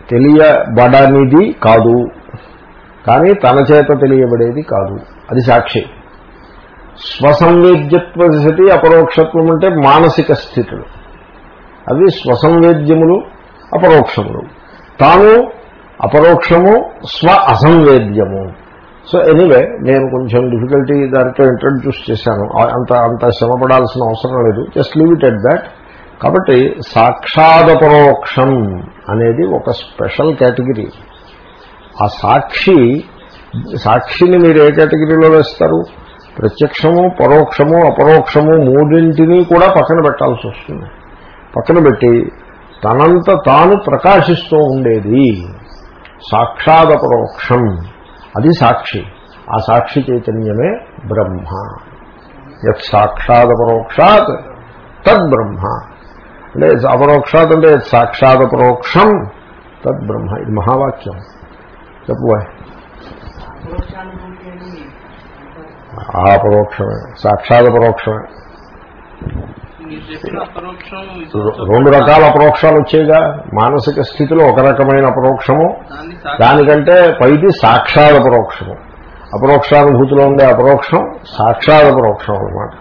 తెలియబడనిది కాదు. కానీ తన చేత తెలియబడేది కాదు. అది సాక్షి. స్వసంవేద్యత్వ స్థితి అపరోక్షత్వం అంటే మానసిక స్థితులు. అవి స్వసంవేద్యములు అపరోక్షములు. తాను అపరోక్షము స్వ అసంవేద్యము. సో ఎనీవే నేను కొంచెం డిఫికల్టీ దాంట్లో ఇంట్రడ్యూస్ చేశాను. అంత అంత శ్రమపడాల్సిన అవసరం లేదు. జస్ట్ లీవ్ ఇట్ దాట్ కాబట్టి సాక్షాదపరోక్షం అనేది ఒక స్పెషల్ కేటగిరీ ఆ సాక్షి సాక్షిని మీరు ఏ కేటగిరీలో వేస్తారు? ప్రత్యక్షము పరోక్షము అపరోక్షము మూడింటిని కూడా పక్కన పెట్టాల్సి వస్తుంది. పక్కన పెట్టి తనంత తాను ప్రకాశిస్తూ ఉండేది సాక్షాదపరోక్షం అది సాక్షి. ఆ సాక్షి చైతన్యమే బ్రహ్మ. యత్ సాక్షాదపరోక్షాత్ తద్బ్రహ్మ అంటే అపరోక్షాత్ అంటే యత్ సాక్షాదపరోక్షం తద్బ్రహ్మ ఇది మహావాక్యం. చెప్పువా ఆ పరోక్షమే సాక్షాత్ పరోక్షమే. రెండు రకాల అపరోక్షాలు వచ్చాయిగా మానసిక స్థితిలో ఒక రకమైన అపరోక్షము దానికంటే పైది సాక్షాత్ అపరోక్షము అపరోక్షానుభూతిలో ఉండే అపరోక్షం సాక్షాత్ అపరోక్షం అనమాట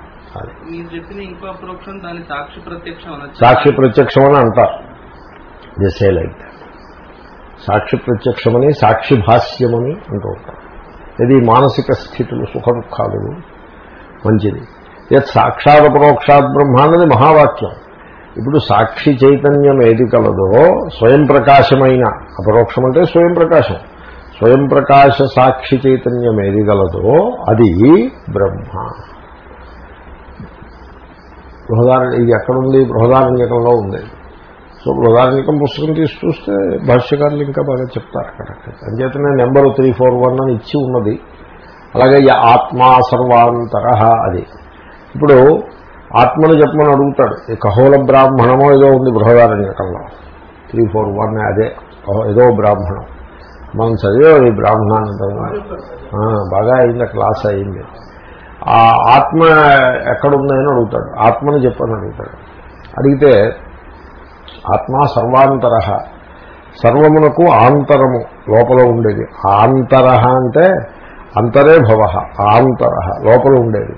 సాక్షి ప్రత్యక్షం అని అంటారు దిసే లైక్ సాక్షి ప్రత్యక్షమని సాక్షి భాష్యమని అంటూ ఉంటారు. ఇది మానసిక స్థితులు సుఖ దుఃఖాలు మంచిది. యత్ సాక్షాత్ పరోక్షాత్ బ్రహ్మ అన్నది మహావాక్యం. ఇప్పుడు సాక్షి చైతన్యం ఏది కలదో స్వయం ప్రకాశమైన అపరోక్షం అంటే స్వయం ప్రకాశం. స్వయం ప్రకాశ సాక్షి చైతన్యం ఏది గలదో అది బ్రహ్మ. బృహదారణ్య ఇది ఎక్కడుంది? బృహదారణ్యకంలో ఉంది. సో బృహదారణ్యకం పుస్తకం తీసి చూస్తే భాష్యకారులు ఇంకా బాగా చెప్తారు అక్కడ. అంచేతనే నెంబర్ త్రీ ఫోర్ వన్ అని ఇచ్చి ఉన్నది. అలాగే ఈ ఆత్మా సర్వాంతర అది. ఇప్పుడు ఆత్మను చెప్పమని అడుగుతాడు. ఈ కహోల బ్రాహ్మణమో ఏదో ఉంది బృహదారణ్యకంలో. త్రీ ఫోర్ వన్ అదే. ఏదో బ్రాహ్మణం. మనం చదివే ఈ బ్రాహ్మణానందం బాగా అయింది క్లాస్ అయింది. ఆ ఆత్మ ఎక్కడుందని అడుగుతాడు. ఆత్మని చెప్పని అడుగుతాడు. అడిగితే ఆత్మ సర్వాంతర. సర్వమునకు ఆంతరము లోపల ఉండేది. ఆంతర అంటే అంతరే భవ ఆంతర లోపల ఉండేది.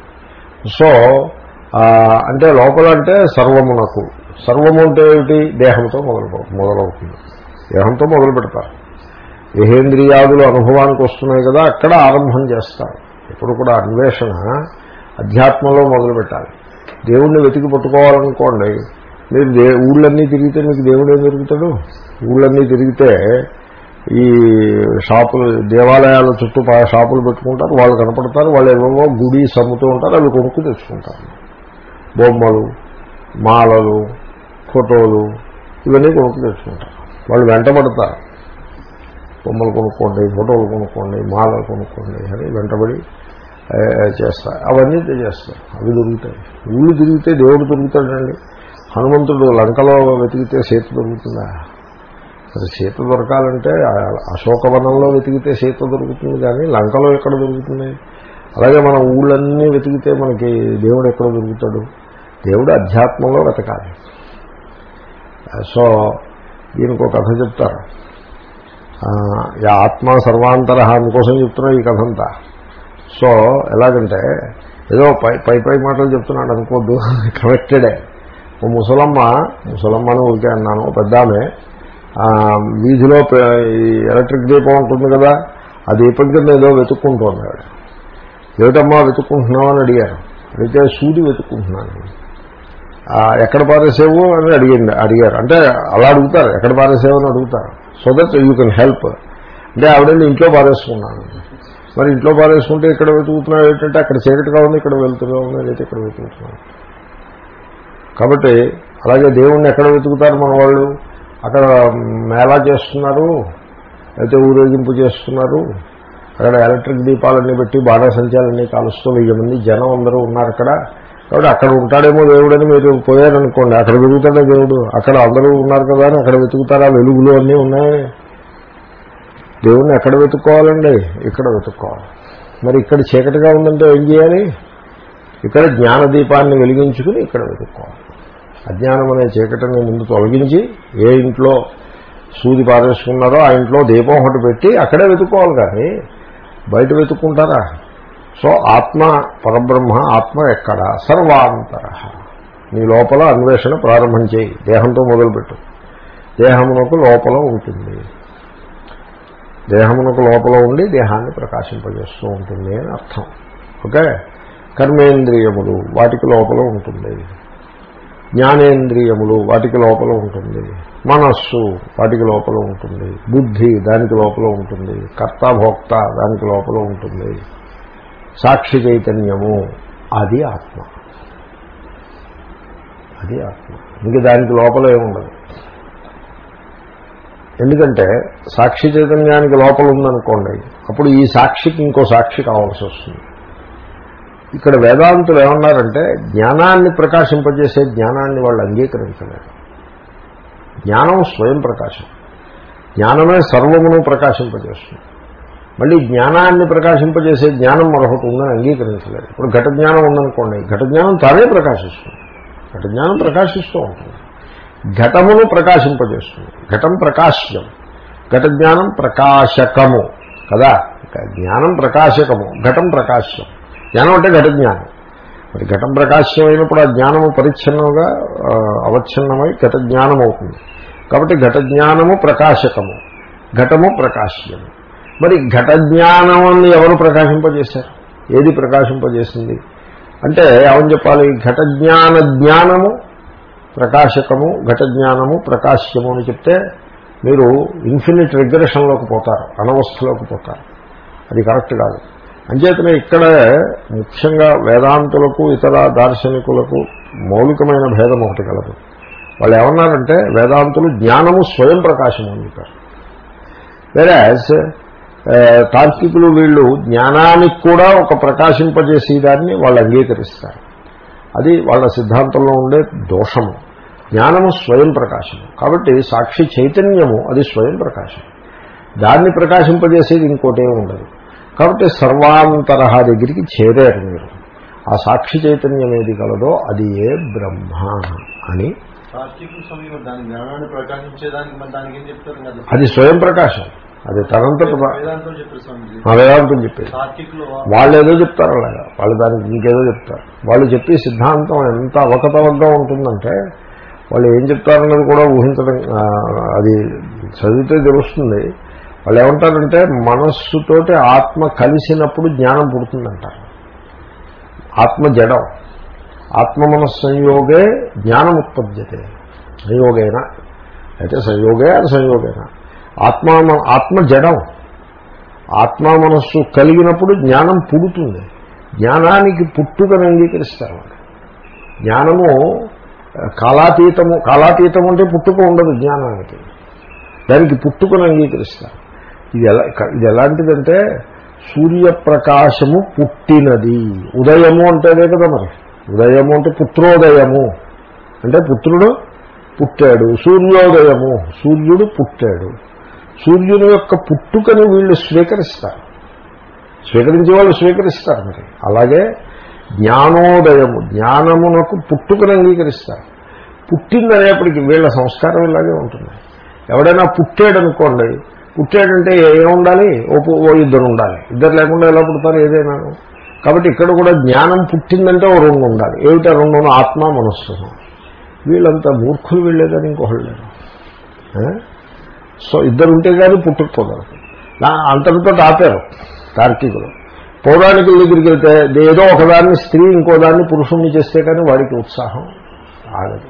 సో అంటే లోపల అంటే సర్వమునకు. సర్వము అంటే ఏమిటి? దేహంతో మొదలు మొదలవుతుంది. దేహంతో మొదలు పెడతారు. దేహేంద్రియాదులు అనుభవానికి వస్తున్నాయి కదా అక్కడ ఆరంభం చేస్తారు. ఇప్పుడు కూడా అన్వేషణ అధ్యాత్మంలో మొదలు పెట్టాలి దేవుణ్ణి వెతికి పట్టుకోవాలనుకోండి మీరు దే ఊళ్ళన్నీ తిరిగితే మీకు దేవుడు ఏం దొరుకుతాడు? ఊళ్ళన్నీ తిరిగితే ఈ షాపులు దేవాలయాల చుట్టూ షాపులు పెట్టుకుంటారు వాళ్ళు కనపడతారు వాళ్ళు ఏమేమో గుడి సమ్ముతూ ఉంటారు అవి కొనుక్కు తెచ్చుకుంటారు. బొమ్మలు మాలలు ఫోటోలు ఇవన్నీ కొనుక్కు తెచ్చుకుంటారు. వాళ్ళు వెంటబడతారు. బొమ్మలు కొనుక్కోండి ఫోటోలు కొనుక్కోండి మాలలు కొనుక్కోండి అని వెంటబడి చేస్తారు. అవన్నీ చేస్తారు. అవి దొరుకుతాయి. ఊళ్ళు తిరిగితే దేవుడు దొరుకుతాడండి. హనుమంతుడు లంకలో వెతికితే సీత దొరుకుతుందా? మరి సీత దొరకాలంటే అశోకవనంలో వెతికితే సీత దొరుకుతుంది కానీ లంకలో ఎక్కడ దొరుకుతుంది అలాగే మన ఊళ్ళన్నీ వెతికితే మనకి దేవుడు ఎక్కడ దొరుకుతాడు? దేవుడు అధ్యాత్మంలో వెతకాలి. సో దీనికి ఒక కథ చెప్తారు. ఈ ఆత్మ సర్వాంతర అందుకోసం చెప్తున్నా ఈ కథ అంతా సో ఎలాగంటే ఏదో పై పై పై మాటలు చెప్తున్నాడు అనుకోద్దు. కరెక్టెడే. ఓ ముసలమ్మ ముసలమ్మను ఊరికే అన్నాను పెద్ద ఆమె వీధిలో ఎలక్ట్రిక్ దీపం ఉంటుంది కదా ఆ దీపం కింద ఏదో వెతుక్కుంటోంది ఆవిడ. ఏమిటమ్మా వెతుక్కుంటున్నావు అని అడిగారు అడిగితే సూది వెతుక్కుంటున్నాను. ఎక్కడ పారేసేవు అని అడిగింది అడిగారు. అంటే అలా అడుగుతారు ఎక్కడ పారేసేవు అని అడుగుతారు. So that you can help అంటే ఆవిడని ఇంట్లో పారేసుకున్నాను. మరి ఇంట్లో పారేసుకుంటే ఇక్కడ వెతుకుతున్నావు ఏంటంటే అక్కడ చీకటిగా ఉంది ఇక్కడ వెళ్తున్నావు అయితే ఇక్కడ వెతుకుతున్నాను కాబట్టి అలాగే దేవుణ్ణి ఎక్కడ వెతుకుతారు మన వాళ్ళు అక్కడ మేళా చేస్తున్నారు అయితే ఊరేగింపు చేస్తున్నారు అక్కడ ఎలక్ట్రిక్ దీపాలన్నీ పెట్టి బాణసంచాలన్నీ కాలుస్తూ వెయ్యి మంది జనం అందరూ ఉన్నారు అక్కడ. కాబట్టి అక్కడ ఉంటాడేమో దేవుడని మీరు పోయారనుకోండి అక్కడ వెతుకుతాడే దేవుడు. అక్కడ అందరూ ఉన్నారు కదా అని అక్కడ వెతుకుతారా? వెలుగులు అన్నీ ఉన్నాయి. దేవుణ్ణి ఎక్కడ వెతుక్కోవాలండి? ఇక్కడ వెతుక్కోవాలి. మరి ఇక్కడ చీకటిగా ఉందంటే ఏం చేయాలి? ఇక్కడ జ్ఞాన దీపాన్ని వెలిగించుకుని ఇక్కడ వెతుక్కోవాలి. అజ్ఞానం అనే చీకటిని ముందు తొలగించి ఏ ఇంట్లో సూది పారేసుకున్నారో ఆ ఇంట్లో దీపం ఒకటి పెట్టి అక్కడే వెతుక్కోవాలి కానీ బయట వెతుక్కుంటారా? సో ఆత్మ పరబ్రహ్మ ఆత్మ ఎక్కడ? సర్వాంతర. నీ లోపల అన్వేషణ ప్రారంభం చేయి. దేహంతో మొదలుపెట్టు. దేహమునకు లోపల ఉంటుంది. దేహమునకు లోపల ఉండి దేహాన్ని ప్రకాశింపజేస్తూ ఉంటుంది అని అర్థం. ఓకే? కర్మేంద్రియములు వాటికి లోపల ఉంటుంది. జ్ఞానేంద్రియములు వాటికి లోపల ఉంటుంది. మనస్సు వాటికి లోపల ఉంటుంది. బుద్ధి దానికి లోపల ఉంటుంది. కర్తాభోక్త దానికి లోపల ఉంటుంది. సాక్షి చైతన్యము అది ఆత్మ. అది ఆత్మ. ఇంక దానికి లోపల ఏముండదు ఎందుకంటే సాక్షి చైతన్యానికి లోపల ఉందనుకోండి అప్పుడు ఈ సాక్షికి ఇంకో సాక్షి కావాల్సి వస్తుంది. ఇక్కడ వేదాంతులు ఏమన్నారంటే జ్ఞానాన్ని ప్రకాశింపజేసే జ్ఞానాన్ని వాళ్ళు అంగీకరించలేరు జ్ఞానం స్వయం ప్రకాశం. జ్ఞానమే సర్వమును ప్రకాశింపజేస్తుంది. మళ్ళీ జ్ఞానాన్ని ప్రకాశింపజేసే జ్ఞానం మరొకటి ఉందని అంగీకరించలేదు. ఇప్పుడు ఘట జ్ఞానం ఉందనుకోండి ఘట జ్ఞానం తానే ప్రకాశిస్తుంది. ఘట జ్ఞానం ప్రకాశిస్తూ ఉంటుంది. ఘటమును ప్రకాశింపజేస్తుంది. ఘటం ప్రకాశ్యం. ఘట జ్ఞానం ప్రకాశకము. కదా? జ్ఞానం ప్రకాశకము ఘటం ప్రకాశ్యం. జ్ఞానం అంటే ఘట జ్ఞానం. మరి ఘటం ప్రకాశ్యం అయినప్పుడు ఆ జ్ఞానము పరిచ్ఛిన్నముగా అవచ్ఛిన్నమై ఘట జ్ఞానం అవుతుంది కాబట్టి ఘట జ్ఞానము ప్రకాశకము. ఘటము ప్రకాశ్యము. మరి ఘట జ్ఞానాన్ని ఎవరు ప్రకాశింపజేశారు? ఏది ప్రకాశింపజేసింది? అంటే ఏమని చెప్పాలి? ఘట జ్ఞాన జ్ఞానము ప్రకాశకము ఘట జ్ఞానము ప్రకాశ్యము అని చెప్తే మీరు ఇన్ఫినిట్ రిగ్రెషన్లోకి పోతారు అనవస్థలోకి పోతారు. అది కరెక్ట్ కాదు. అంచేతనే ఇక్కడ ముఖ్యంగా వేదాంతులకు ఇతర దార్శనికులకు మౌలికమైన భేదం ఒకటి కలదు. వాళ్ళు ఏమన్నారంటే వేదాంతులు జ్ఞానము స్వయం ప్రకాశం అని చెప్పారు. వెరాజ్ తార్కికులు వీళ్ళు జ్ఞానానికి కూడా ఒక ప్రకాశింపజేసేదాన్ని వాళ్ళు అంగీకరిస్తారు. అది వాళ్ళ సిద్ధాంతంలో ఉండే దోషము. జ్ఞానము స్వయం ప్రకాశము. కాబట్టి సాక్షి చైతన్యము అది స్వయం ప్రకాశం. దాన్ని ప్రకాశింపజేసేది ఇంకోటే ఉండదు. కాబట్టి సర్వాంతరహ దగ్గరికి చేరారు మీరు. ఆ సాక్షి చైతన్యం ఏది కలదో అది ఏ బ్రహ్మ అని. అది స్వయం ప్రకాశం. అది తనంతట తా- వేదాంతం చెప్పేది వాళ్ళు ఏదో చెప్తారు అలాగా. వాళ్ళు దానికి ఇంకేదో చెప్తారు. వాళ్ళు చెప్పే సిద్ధాంతం ఎంత అవకతవకగా ఉంటుందంటే వాళ్ళు ఏం చెప్తారన్నది కూడా ఊహించడం అది చదివితే తెలుస్తుంది. వాళ్ళు ఏమంటారంటే మనస్సుతోటి ఆత్మ కలిసినప్పుడు జ్ఞానం పుడుతుందంటారు ఆత్మ జడం. ఆత్మ మనస్ సంయోగే జ్ఞానం ఉత్పద్యతే. సంయోగేన? అయితే సంయోగే అది సంయోగేన? ఆత్మ ఆత్మ జడం. ఆత్మ మనస్సు కలిగినప్పుడు జ్ఞానం పుడుతుంది. జ్ఞానానికి పుట్టుకను అంగీకరిస్తారు వాళ్ళు. జ్ఞానము కాలాతీతము కాలాతీతం అంటే పుట్టుక ఉండదు జ్ఞానానికి. దానికి పుట్టుకను అంగీకరిస్తారు. ఇది ఎలా ఇది ఎలాంటిదంటే సూర్యప్రకాశము పుట్టినది. ఉదయము అంటేదే కదా మరి. ఉదయము అంటే పుత్రోదయము. అంటే పుత్రుడు పుట్టాడు. సూర్యోదయము. సూర్యుడు పుట్టాడు. సూర్యుని యొక్క పుట్టుకని వీళ్ళు స్వీకరిస్తారు. స్వీకరించే వాళ్ళు స్వీకరిస్తారు మరి. అలాగే జ్ఞానోదయము. జ్ఞానమునకు పుట్టుకను అంగీకరిస్తారు. పుట్టిందనేప్పటికీ వీళ్ళ సంస్కారం ఇలాగే ఉంటుంది. ఎవడైనా పుట్టాడనుకోండి పుట్టాడంటే ఏముండాలి ఓ ఓ ఇద్దరు ఉండాలి. ఇద్దరు లేకుండా ఎలా పుడతారు? ఏదైనా. కాబట్టి ఇక్కడ కూడా జ్ఞానం పుట్టిందంటే ఓ రెండు ఉండాలి. ఏమిటా రెండును? ఆత్మ మనస్సును వీళ్ళంతా మూర్ఖులు వెళ్ళేదని ఇంకొకళ్ళు లేరు. సో ఇద్దరు ఉంటే కానీ పుట్టుకుపోతారు అంతటితో ఆపారు తార్కికులు. పౌరాణికుల దగ్గరికి వెళ్తే ఏదో ఒకదాన్ని స్త్రీ ఇంకోదాన్ని పురుషుణ్ణి చేస్తే కానీ వాడికి ఉత్సాహం ఆగదు.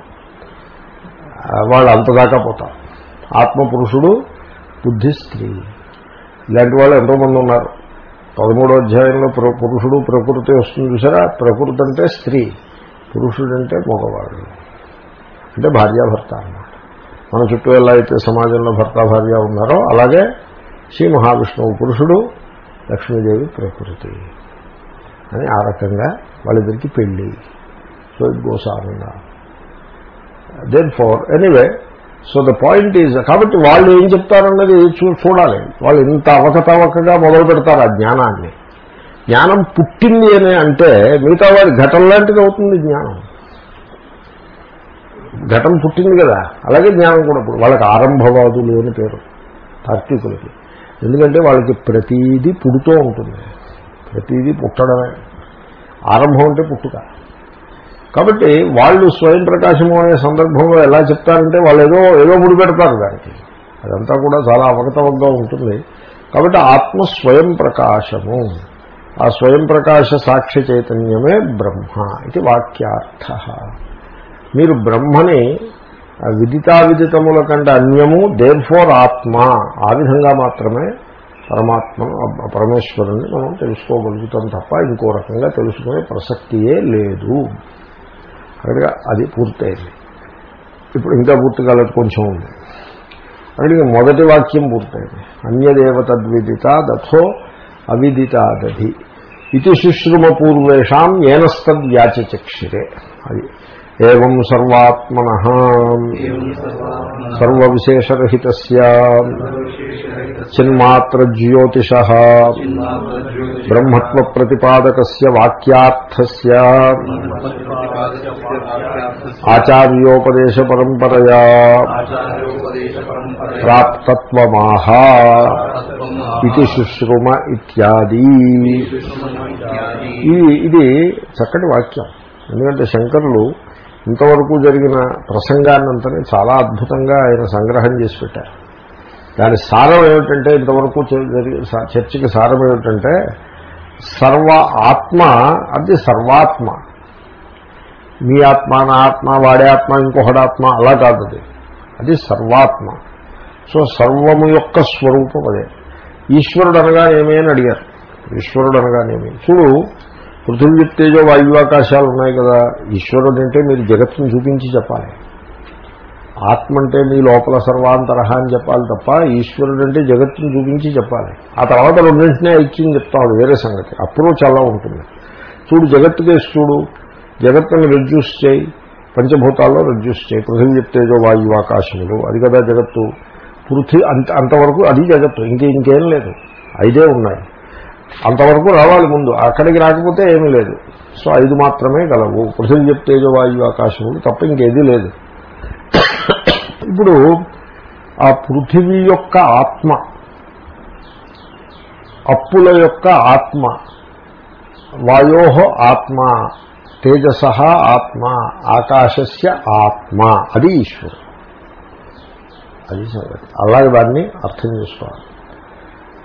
ఆ, వాళ్ళు అంతదాకా పోతారు. ఆత్మ పురుషుడు బుద్ధి స్త్రీ ఇలాంటి వాళ్ళు ఎంతోమంది ఉన్నారు. పదమూడో అధ్యాయంలో ప్ర- పురుషుడు ప్రకృతి వస్తుంది చూసారా? ప్రకృతి అంటే స్త్రీ పురుషుడు అంటే మగవాడు. అంటే భార్యాభర్త అన్నమాట. మన చుట్టూ ఎలా అయితే సమాజంలో భర్త భార్య ఉన్నారో అలాగే శ్రీ మహావిష్ణువు పురుషుడు లక్ష్మీదేవి ప్రకృతి అని ఆ రకంగా వాళ్ళిద్దరికి పెళ్ళి. So it goes then far anyway so the point is కాబట్టి వాళ్ళు ఏం చెప్తారన్నది చూడాలి. వాళ్ళు ఇంత అవకతవకగా మొదలు పెడతారు ఆ జ్ఞానాన్ని. జ్ఞానం పుట్టింది అని అంటే మిగతా వాడి ఘటన లాంటిది అవుతుంది జ్ఞానం. ఘటం పుట్టింది కదా అలాగే జ్ఞానం కూడా వాళ్ళకి ఆరంభవాదులు అని పేరు తార్కికులకి. ఎందుకంటే వాళ్ళకి ప్రతీది పుడుతూ ఉంటుంది. ప్రతీది పుట్టడమే. ఆరంభం అంటే పుట్టుక. కాబట్టి వాళ్ళు స్వయం ప్రకాశము అనే సందర్భంలో ఎలా చెప్తారంటే వాళ్ళు ఏదో ఏదో ముడిపెడతారు దానికి. అదంతా కూడా చాలా అవకతవకగా ఉంటుంది. కాబట్టి ఆత్మ స్వయం ప్రకాశము. ఆ స్వయం ప్రకాశ సాక్షి చైతన్యమే బ్రహ్మ ఇది వాక్యార్థ. మీరు బ్రహ్మని విదితావిదితముల కంటే అన్యము దేర్ ఫోర్ ఆత్మ. ఆ విధంగా మాత్రమే పరమాత్మ పరమేశ్వరుని మనం తెలుసుకోగలుగుతాం తప్ప ఇంకో రకంగా తెలుసుకునే ప్రసక్తియే లేదు. అక్కడిగా అది పూర్తయింది. ఇప్పుడు ఇంకా పూర్తి కాలేదు కొంచెం ఉంది. అక్కడికి మొదటి వాక్యం పూర్తయింది. అన్యదేవతద్విదిత దథో అవిదితాదధి. ఇది శుశ్రుమ పూర్వేషాం ఏనస్తద్వ్యాచక్షిరే అది ఏం సర్వాత్మన? సర్వవిశేషరహిత చిన్మాత్ర జ్యోతిష బ్రహ్మత్వ ప్రతిపాదక వాక్యార్థస్య. ఆచార్యోపదేశ పరంపరయా ప్రాప్తత్వమాహ. ఇది శుశ్రుమ ఇత్యాది. ఇది ఇది చక్కటి వాక్యం. ఎందుకంటే శంకరులు ఇంతవరకు జరిగిన ప్రసంగాన్నంతని చాలా అద్భుతంగా ఆయన సంగ్రహం చేసి పెట్టారు. దాని సారం ఏమిటంటే ఇంతవరకు జరిగి- చర్చకి సారం ఏమిటంటే సర్వ ఆత్మ అది సర్వాత్మ. మీ ఆత్మ నా ఆత్మ వాడే ఆత్మ ఇంకొకడాత్మ అలా కాదు అది. అది సర్వాత్మ. సో సర్వము యొక్క స్వరూపం అదే. ఈశ్వరుడు అనగానేమి అని అడిగారు. ఈశ్వరుడు అనగానేమి. చూడు పృథివీ తేజో వాయువాకాశాలు ఉన్నాయి కదా ఈశ్వరుడు అంటే మీరు జగత్తును చూపించి చెప్పాలి. ఆత్మ అంటే మీ లోపల సర్వాంతరహ అని చెప్పాలి తప్ప ఈశ్వరుడు అంటే జగత్తును చూపించి చెప్పాలి. ఆ తర్వాత రెండింటినే ఐక్యం చెప్తాం అది వేరే సంగతి. అప్రోచ్ అలా ఉంటుంది. చూడు జగత్తు కేసు చూడు. జగత్తుని రెడ్యూస్ చేయి. పంచభూతాల్లో రెడ్యూస్ చేయి. పృథివీ చెప్తేజో వాయు ఆకాశములు అది కదా జగత్తు. పృథ్వీ అంత అంతవరకు అది జగత్తు. ఇంకే ఇంకేం లేదు. ఐదే ఉన్నాయి. అంతవరకు రావాలి ముందు. అక్కడికి రాకపోతే ఏమీ లేదు. సో ఐదు మాత్రమే గలవు. పృథివీ చెప్తేజో వాయు ఆకాశములు తప్ప ఇంకేదీ లేదు. ఇప్పుడు ఆ పృథివీ యొక్క ఆత్మ అప్పుల యొక్క ఆత్మ వాయో ఆత్మ తేజస ఆత్మ ఆకాశస్య ఆత్మ అది ఈశ్వరుడు. అది సంగతి. అలాగే దాన్ని అర్థం చేసుకోవాలి.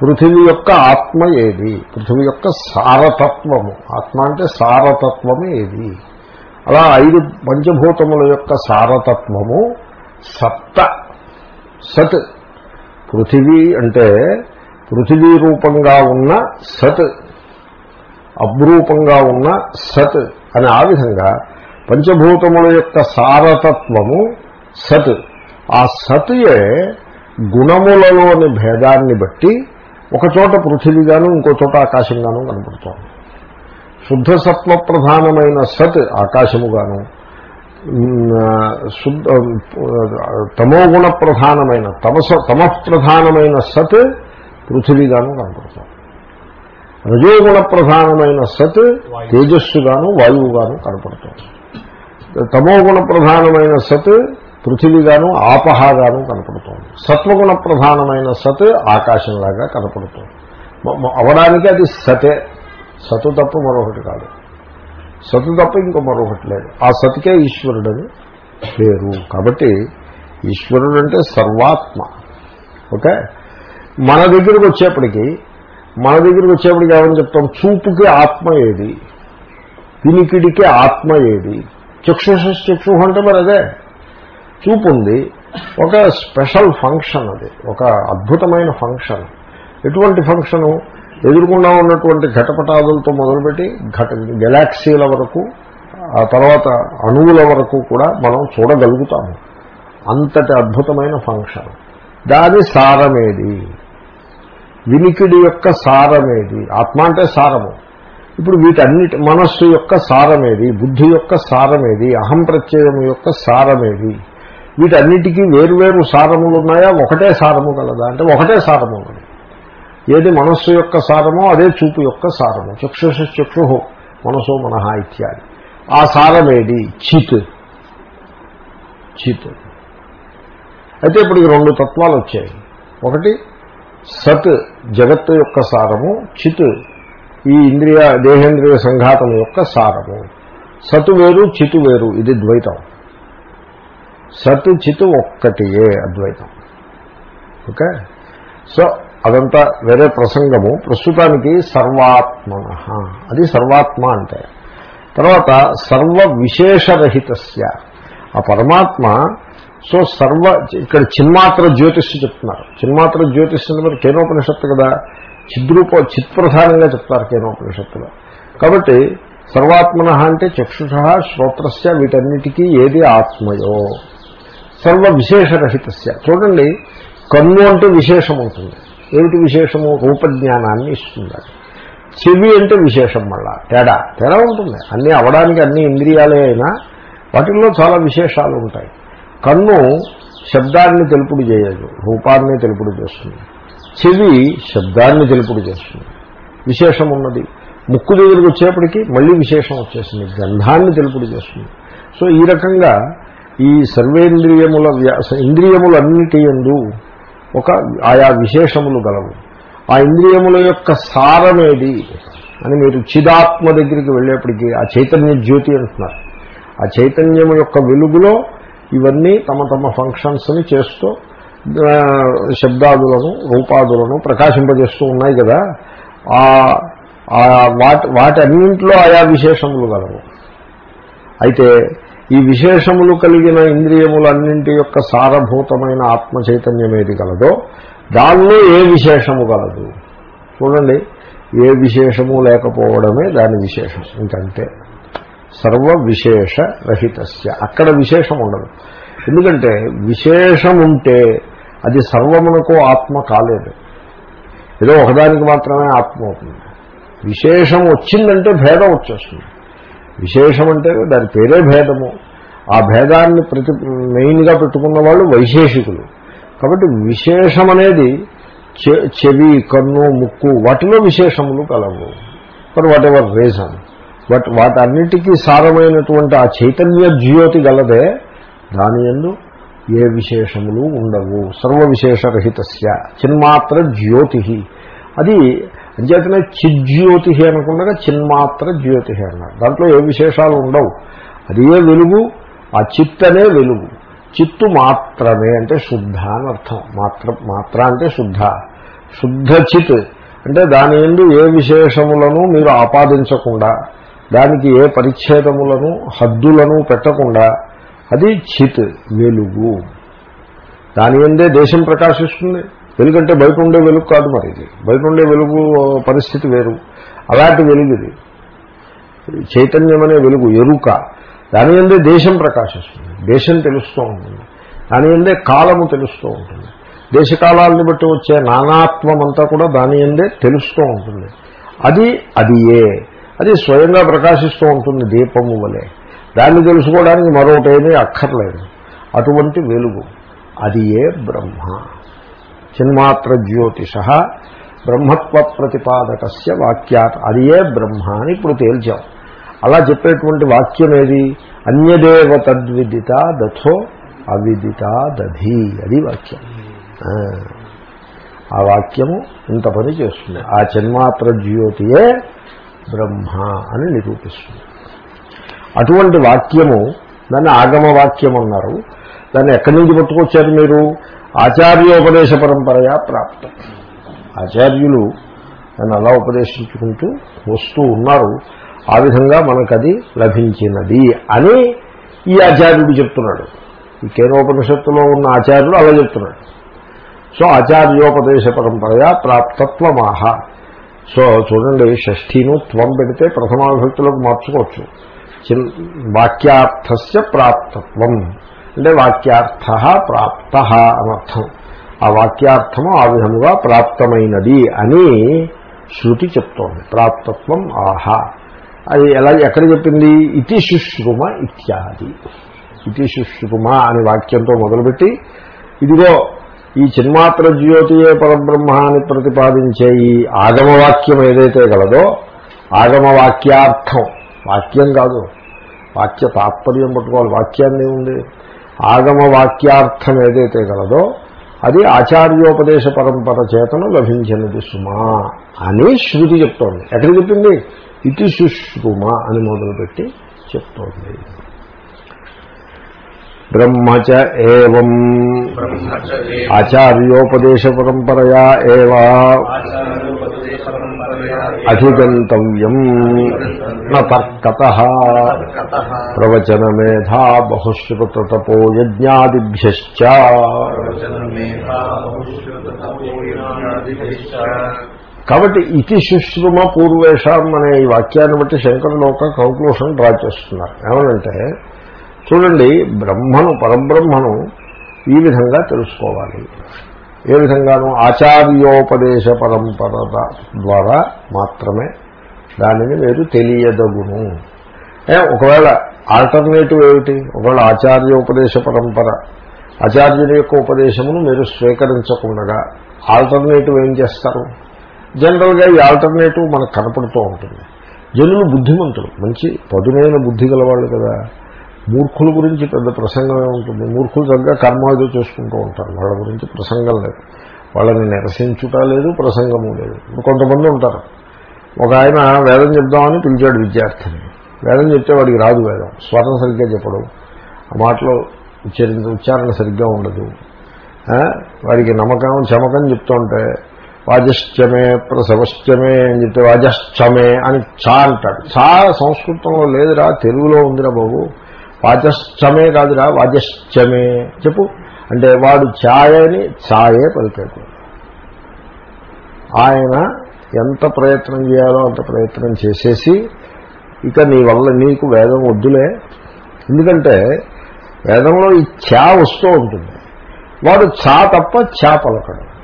పృథివీ యొక్క ఆత్మ ఏది? పృథివీ యొక్క సారతత్వము. ఆత్మ అంటే సారతత్వము ఏది? అలా ఐదు పంచభూతముల యొక్క సారతత్వము సత్త సత్. పృథివీ అంటే పృథివీ రూపంగా ఉన్న సత్. అబ్రూపంగా ఉన్న సత్ అని ఆ విధంగా పంచభూతముల యొక్క సారతత్వము సత్. ఆ సతియే గుణములలోని భేదాన్ని బట్టి ఒక చోట పృథివీగాను ఇంకో చోట ఆకాశంగాను కనపడుతోంది. శుద్ధ సత్వ ప్రధానమైన సత్ ఆకాశముగాను శుద్ధ తమోగుణ ప్రధానమైన తమస తమఃప్రధానమైన సత్ పృథివీగాను కనపడుతోంది. రజోగుణ ప్రధానమైన సత్ తేజస్సుగాను వాయువుగాను కనపడుతోంది. తమోగుణ ప్రధానమైన సత్ పృథివీగాను ఆపహాగాను కనపడుతోంది. సత్వగుణ ప్రధానమైన సత్ ఆకాశంలాగా కనపడుతోంది. అవడానికి అది సతే. సతు తప్ప మరొకటి కాదు. సతు తప్ప ఇంకో మరొకటి లేదు. ఆ సతికే ఈశ్వరుడని పేరు. కాబట్టి ఈశ్వరుడు అంటే సర్వాత్మ. ఓకే? మన దగ్గరికి వచ్చేప్పటికి మన దగ్గరికి వచ్చేప్పటికి ఏమని చెప్తాం? చూపుకి ఆత్మ ఏది? వినికిడికి ఆత్మ ఏది? చక్షుష చక్షు అంటే మరి అదే. చూపు ఉంది ఒక స్పెషల్ ఫంక్షన్ అది. ఒక అద్భుతమైన ఫంక్షన్. ఎటువంటి ఫంక్షను? ఎదుర్కొన్నా ఉన్నటువంటి ఘటపటాదులతో మొదలుపెట్టి ఘట గెలాక్సీల వరకు ఆ తర్వాత అణువుల వరకు కూడా మనం చూడగలుగుతాము. అంతటి అద్భుతమైన ఫంక్షన్. దాని సారమేది? వినికిడి యొక్క సారమేది? ఆత్మ అంటే సారము. ఇప్పుడు వీటన్నిటి మనస్సు యొక్క సారమేది? బుద్ధి యొక్క సారమేది? అహం ప్రత్యయం యొక్క సారమేది? వీటన్నిటికీ వేరువేరు సారములు ఉన్నాయా ఒకటే సారము కలదా అంటే ఒకటే సారము ఉన్నది ఏది మనస్సు యొక్క సారమో అదే చూపు యొక్క సారము చక్షుష చక్షు మనసో మనహ ఇత్యాది. ఆ సారమేది చిత్. చిత్. అయితే ఇప్పుడు ఈ రెండు తత్వాలు వచ్చాయి. ఒకటి సత్ జగత్తు యొక్క సారము చిత్ ఈ ఇంద్రియ దేహేంద్రియ సంఘాతం యొక్క సారము సతు వేరు చితు వేరు ఇది ద్వైతం. సత్ చితు ఒక్కటియే అద్వైతం. ఓకే? సో అదంతా వేరే ప్రసంగము. ప్రస్తుతానికి సర్వాత్మన. అది సర్వాత్మ అంటే. తర్వాత సర్వ విశేషరహితస్య ఆ పరమాత్మ సో సర్వ ఇక్కడ చిన్మాత్ర జ్యోతిష్సు చెప్తున్నారు. చిన్మాత్ర జ్యోతిష్సు అంటే కేనోపనిషత్తు కదా? చిద్రూప చిత్ప్రధానంగా చెప్తారు కేనోపనిషత్తులో. కాబట్టి సర్వాత్మన అంటే చక్షుష శ్రోత్రస్య వీటన్నిటికీ ఏది ఆత్మయో? సర్వ విశేషరహితస్య చూడండి కన్ను అంటే విశేషం అవుతుంది ఏమిటి విశేషము? రూపజ్ఞానాన్ని ఇస్తుంది. అది. చెవి అంటే విశేషం మళ్ళా. తేడా. తేడా ఉంటుంది. అన్నీ అవడానికి అన్ని ఇంద్రియాలే అయినా వాటిల్లో చాలా విశేషాలు ఉంటాయి. కన్ను శబ్దాన్ని తెలుపుడు చేయదు. రూపాన్ని తెలుపుడు చేస్తుంది. చెవి శబ్దాన్ని తెలుపుడు చేస్తుంది. విశేషం ఉన్నది. ముక్కు దగ్గరికి వచ్చేప్పటికీ మళ్ళీ విశేషం వచ్చేసింది. గంధాన్ని తెలుపుడు చేస్తుంది. సో ఈ రకంగా ఈ సర్వేంద్రియముల ఇంద్రియములన్నిటి ఎందు ఒక ఆయా విశేషములు గలవు. ఆ ఇంద్రియముల యొక్క సారమేది అని మీరు చిదాత్మ దగ్గరికి వెళ్ళేప్పటికీ ఆ చైతన్య జ్యోతి అంటున్నారు. ఆ చైతన్యం యొక్క వెలుగులో ఇవన్నీ తమ తమ ఫంక్షన్స్ని చేస్తూ శబ్దాదులను రూపాదులను ప్రకాశింపజేస్తూ ఉన్నాయి కదా. ఆ ఆ వాటి వాటన్నింటిలో ఆయా విశేషములు గలవు. అయితే ఈ విశేషములు కలిగిన ఇంద్రియములన్నింటి యొక్క సారభూతమైన ఆత్మ చైతన్యం ఏది గలదో దానిలో ఏ విశేషము గలదు చూడండి ఏ విశేషము లేకపోవడమే దాని విశేషం. ఇంకంతే. సర్వ విశేష రహితస్య అక్కడ విశేషం ఉండదు. ఎందుకంటే విశేషం ఉంటే అది సర్వమునకు ఆత్మ కాలేదు. ఏదో ఒకదానికి మాత్రమే ఆత్మ అవుతుంది. విశేషం వచ్చిందంటే భేదం వచ్చేస్తుంది. విశేషం అంటే దాని పేరే భేదము. ఆ భేదాన్ని ప్రతి మెయిన్గా పెట్టుకున్న వాళ్ళు వైశేషికులు. కాబట్టి విశేషం అనేది చె- చెవి కన్ను ముక్కు వాటిలో విశేషములు కలవు. For whatever reason. బట్ వాటన్నిటికీ సారమైనటువంటి ఆ చైతన్య జ్యోతి గలదే దాని ఎందు ఏ విశేషములు ఉండవు. సర్వ విశేషరహితస్య చిన్మాత్ర జ్యోతి. అది అంచేతనే చిజ్యోతి అనుకుండా చిన్మాత్ర జ్యోతి అన్నారు. దాంట్లో ఏ విశేషాలు ఉండవు. అది ఏ వెలుగు ఆ చిత్తనే వెలుగు. చిత్తు మాత్రమే అంటే శుద్ధ అని అర్థం. మాత్ర మాత్ర అంటే శుద్ధ. శుద్ధ చిత్ అంటే దాని ఎందు ఏ విశేషములను మీరు ఆపాదించకుండా దానికి ఏ పరిచ్ఛేదములను హద్దులను పెట్టకుండా అది చిత్ వెలుగు. దాని ఎందే దేశం ప్రకాశిస్తుంది? వెలుగంటే బయట ఉండే వెలుగు కాదు మరి ఇది. బయట ఉండే వెలుగు పరిస్థితి వేరు. అలాంటి వెలుగు ఇది. చైతన్యం అనే వెలుగు ఎరుక. దాని ఎందే దేశం ప్రకాశిస్తుంది. దేశం తెలుస్తూ ఉంటుంది. దాని ఎందే కాలము తెలుస్తూ ఉంటుంది. దేశకాలాలను బట్టి వచ్చే నానాత్వం అంతా కూడా దాని ఎందే తెలుస్తూ ఉంటుంది. అది అది ఏ? అది స్వయంగా ప్రకాశిస్తూ ఉంటుంది దీపము వలె. దాన్ని తెలుసుకోవడానికి మరొకటేమీ అక్కర్లేదు. అటువంటి వెలుగు. అది ఏ బ్రహ్మ? చిన్మాత్ర జ్యోతిష బ్రహ్మత్వ ప్రతిపాదకస్య వాక్యాత్. అది ఏ బ్రహ్మ అని ఇప్పుడు తేల్చాం. అలా చెప్పేటువంటి వాక్యం ఏది? అన్యదేవ తద్విదిత దథో అవిదిత దధి అది వాక్యం. ఆ. ఆ వాక్యము ఇంత పని చేస్తుంది. ఆ చిన్మాత్ర జ్యోతియే బ్రహ్మ అని నిరూపిస్తుంది. అటువంటి వాక్యము దాన్ని ఆగమ వాక్యం అన్నారు దాన్ని ఎక్కడి నుంచి పట్టుకొచ్చారు మీరు? ఆచార్యోపదేశ పరంపరయా ప్రాప్తం. ఆచార్యులు నన్ను అలా ఉపదేశించుకుంటూ వస్తూ ఉన్నారు. ఆ విధంగా మనకది లభించినది అని ఈ ఆచార్యుడు చెప్తున్నాడు. ఈ కేనోపనిషత్తులో ఉన్న ఆచార్యుడు అలా చెప్తున్నాడు. సో ఆచార్యోపదేశ పరంపరయా ప్రాప్తత్వమాహ. సో చూడండి షష్ఠీను త్వం పెడితే ప్రథమా విభక్తులకు మార్చుకోవచ్చు వాక్యార్థస్య ప్రాప్తత్వం. అంటే వాక్యార్థ ప్రాప్త అనర్థం ఆ వాక్యార్థము ఆ విధముగా ప్రాప్తమైనది అని శృతి చెప్తోంది. ప్రాప్తత్వం ఆహా. అది ఎలా ఎక్కడ చెప్పింది? ఇతి శుశ్రుమ ఇత్యాది. ఇతి శుశ్రుమ అనే వాక్యంతో మొదలుపెట్టి ఇదిగో ఈ చిన్మాత్ర జ్యోతియే పరబ్రహ్మాన్ని ప్రతిపాదించే ఈ ఆగమవాక్యం ఏదైతే గలదో ఆగమవాక్యార్థం వాక్యం కాదు వాక్య తాత్పర్యం పట్టుకోవాలి వాక్యాన్ని ఉంది ఆగమ వాక్యార్థం ఏదైతే గలదో అది ఆచార్యోపదేశ పరంపర చేతను లభించినది సుమా అని శృతి చెప్తోంది. ఎక్కడ చెప్పింది? ఇతి సుశ్రుమ అని మొదలుపెట్టి చెప్తోంది. బ్రహ్మచ ఏవం. ఆచార్యోపదేశ పరంపరయా ఏవా. అధిగంతవ్యం నర్కత ప్రవచనమేధా బహుశ్రుతతపోయజ్ఞాదిభ్య కాబట్టి ఇతి శుశ్రుమ పూర్వేషాం అనే ఈ వాక్యాన్ని బట్టి శంకరులు ఒక కంక్లూషన్ డ్రా చేస్తున్నారు. ఏమనంటే చూడండి బ్రహ్మను పరబ్రహ్మను ఈ విధంగా తెలుసుకోవాలి. ఏ విధంగానూ ఆచార్యోపదేశ పరంపర ద్వారా మాత్రమే దానిని మీరు తెలియదగును. ఒకవేళ ఆల్టర్నేటివ్ ఏమిటి? ఒకవేళ ఆచార్యోపదేశ పరంపర. ఆచార్యుని యొక్క ఉపదేశమును మీరు స్వీకరించకుండా ఆల్టర్నేటివ్ ఏం చేస్తారు? జనరల్గా ఈ ఆల్టర్నేటివ్ మనకు కనపడుతూ ఉంటుంది. జనులు బుద్ధిమంతులు. మంచి పదునైన బుద్ధి గలవాళ్ళు కదా. మూర్ఖుల గురించి పెద్ద ప్రసంగమే ఉంటుంది మూర్ఖులు తగ్గ కర్మాలు చేసుకుంటూ ఉంటారు. వాళ్ళ గురించి ప్రసంగం లేదు. వాళ్ళని నిరసించుట లేదు ప్రసంగము లేదు. కొంతమంది ఉంటారు. ఒక ఆయన వేదం చెప్దామని పిలిచాడు విద్యార్థిని. వేదం చెప్తే వాడికి రాదు వేదం. స్వరం సరిగ్గా చెప్పడం. ఆ మాటలో ఉచ్చరించ ఉచ్చారణ సరిగ్గా ఉండదు. వాడికి నమ్మకం చమకం చెప్తుంటే వాజశ్చమే ప్రసవశ్చమే అని చెప్తే వాజశ్చమే అని చా అంటాడు. చా సంస్కృతంలో లేదురా తెలుగులో ఉందిరా బాబు. వాజశ్చమే కాదురా వాజశ్చమే చెప్పు. అంటే వాడు ఛాయని ఛాయే పలికాడు. ఆయన ఎంత ప్రయత్నం చేయాలో అంత ప్రయత్నం చేసేసి ఇక నీ వల్ల నీకు వేదం వద్దులే. ఎందుకంటే వేదంలో ఈ ఛా వస్తూ ఉంటుంది. వాడు ఛా తప్ప ఛా పలకడు.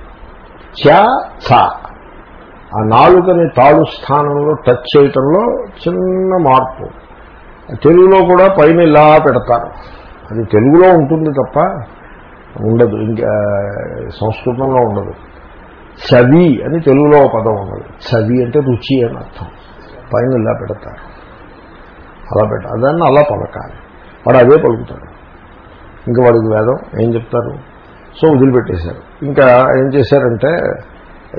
ఛా ఛా. ఆ నాలుకని తాళు స్థానంలో టచ్ చేయటంలో చిన్న మార్పు. తెలుగులో కూడా పైన ఇలా పెడతారు. అది తెలుగులో ఉంటుంది తప్ప ఉండదు. ఇంకా సంస్కృతంలో ఉండదు. చవి అని తెలుగులో ఒక పదం ఉన్నది. చవి అంటే రుచి అని అర్థం. పైన ఇలా పెడతారు. అలా పెట్ట అదాన్ని అలా పలకాలి. వాడు అదే పలుకుతాడు. ఇంకా వాడికి వేదం ఏం చెప్తారు? సో వదిలిపెట్టేశారు. ఇంకా ఏం చేశారంటే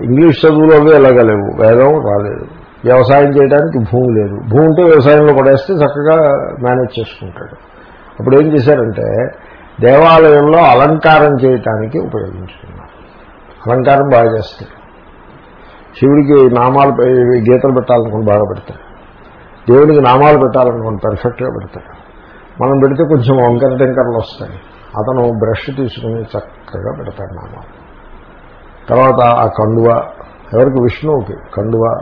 ఇంగ్లీష్ చదువులు అవి ఎలాగలేవు వేదం రాలేదు. వ్యవసాయం చేయడానికి భూమి లేదు. భూమి ఉంటే వ్యవసాయంలో పడేస్తే చక్కగా మేనేజ్ చేసుకుంటాడు. అప్పుడు ఏం చేశారంటే దేవాలయంలో అలంకారం చేయటానికి ఉపయోగించుకున్నారు. అలంకారం బాగా చేస్తాడు శివుడికి నామాలు గీతలు పెట్టాలనుకుని బాగా పెడతాడు దేవుడికి నామాలు పెట్టాలనుకుని పర్ఫెక్ట్గా పెడతాడు మనం పెడితే కొంచెం వంకర టెంకర్లు వస్తాయి. అతను బ్రష్ తీసుకుని చక్కగా పెడతాడు నామాలు. తర్వాత ఆ కండువ ఎవరికి? విష్ణువుకి కండువ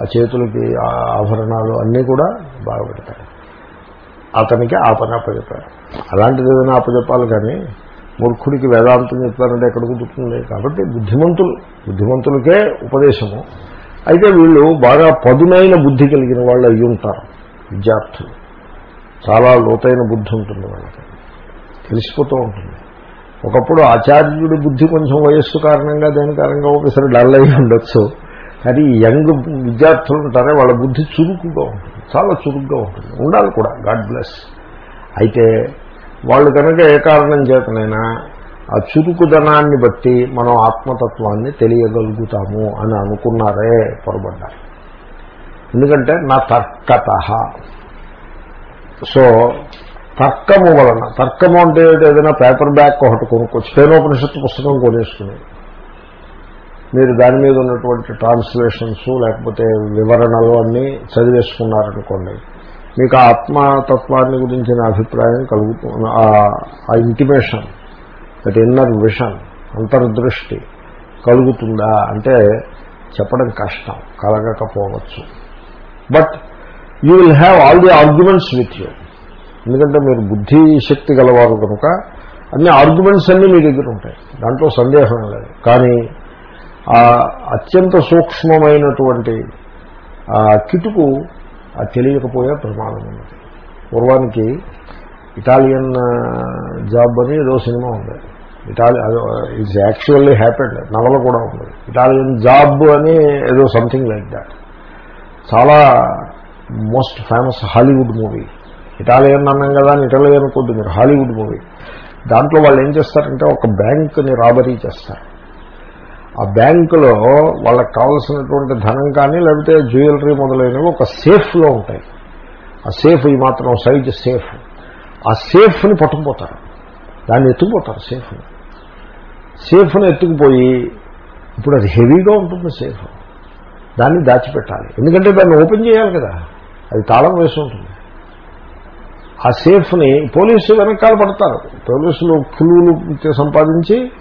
ఆ చేతులకి ఆ ఆభరణాలు అన్నీ కూడా బాగా అతనికి ఆ పని అప్పచెప్పాడు అలాంటిది ఏదైనా అప్పచెప్పాలి కానీ మూర్ఖుడికి వేదాంతం చెప్తారంటే ఎక్కడ కుదురుతుంది? కాబట్టి బుద్ధిమంతులు బుద్ధిమంతులకే ఉపదేశము. అయితే వీళ్ళు బాగా పదునైన బుద్ధి కలిగిన వాళ్ళు అయ్యి ఉంటారు విద్యార్థులు. చాలా లోతైన బుద్ధి ఉంటుంది వాళ్ళకి. తెలిసిపోతూ ఉంటుంది. ఒకప్పుడు ఆచార్యుడి బుద్ధి కొంచెం వయస్సు కారణంగా దేని కారణంగా ఒకసారి డల్ అయి ఉండొచ్చు. కానీ యంగ్ విద్యార్థులు ఉంటారే వాళ్ళ బుద్ధి చురుకుగా ఉంటుంది. చాలా చురుగ్గా ఉంటుంది. ఉండాలి కూడా. God bless. అయితే వాళ్ళు కనుక ఏ కారణం చేతనైనా ఆ చురుకుదనాన్ని బట్టి మనం ఆత్మతత్వాన్ని తెలియగలుగుతాము అని అనుకున్నారే పొరబడ్డారు. ఎందుకంటే నా తర్కత. సో తర్కము వలన తర్కము అంటే ఏదైనా పేపర్ బ్యాగ్ ఒకటి కొనుక్కోవచ్చు పేనోపనిషత్తు పుస్తకం కొనేసుకునేది. మీరు దాని మీద ఉన్నటువంటి ట్రాన్స్లేషన్స్ లేకపోతే వివరణలు అన్నీ చదివేసుకున్నారనుకోండి మీకు ఆ ఆత్మతత్వాన్ని గురించిన అభిప్రాయం కలుగుతుంది ఆ ఇంటిమేషన్ దట్ ఇన్నర్ విషన్ అంతర్దృష్టి కలుగుతుందా అంటే చెప్పడం కష్టం కలగకపోవచ్చు. But you will have all the arguments with you ఎందుకంటే మీరు బుద్ధి శక్తి గలవారు కనుక అన్ని ఆర్గ్యుమెంట్స్ అన్నీ మీ దగ్గర ఉంటాయి. దాంట్లో సందేహం లేదు. కానీ అత్యంత సూక్ష్మమైనటువంటి ఆ కిటుకు తెలియకపోయే ప్రమాదం ఉన్నది పూర్వానికి ఇటాలియన్ జాబ్ అని ఏదో సినిమా ఉంది. ఇటాలి ఇట్స్ యాక్చువల్లీ హ్యాపెండ్ నవల కూడా ఉంది. ఇటాలియన్ జాబ్ అని ఏదో సంథింగ్ లైక్ దాట్ చాలా most famous Hollywood movie Italian అన్నాం కదా అని ఇటాలియన్ అనుకుంటుంది మీరు. హాలీవుడ్ మూవీ దాంట్లో వాళ్ళు ఏం చేస్తారంటే ఒక బ్యాంక్ని రాబరీ చేస్తారు. ఆ బ్యాంకులో వాళ్ళకి కావలసినటువంటి ధనం కానీ లేకపోతే జ్యువెలరీ మొదలైనవి ఒక సేఫ్లో ఉంటాయి. ఆ సేఫ్ ఈ మాత్రం సైజ్ సేఫ్. ఆ సేఫ్ని పట్టుకుపోతారు. దాన్ని ఎత్తుకుపోతారు సేఫ్ని. సేఫ్ని ఎత్తుకుపోయి ఇప్పుడు అది హెవీగా ఉంటుంది సేఫ్. దాన్ని దాచిపెట్టాలి. ఎందుకంటే దాన్ని ఓపెన్ చేయాలి కదా. అది తాళం వేసి ఉంటుంది. ఆ సేఫ్ని పోలీసులు వెనకాల పడతారు. పోలీసులు క్లూలు సంపాదించి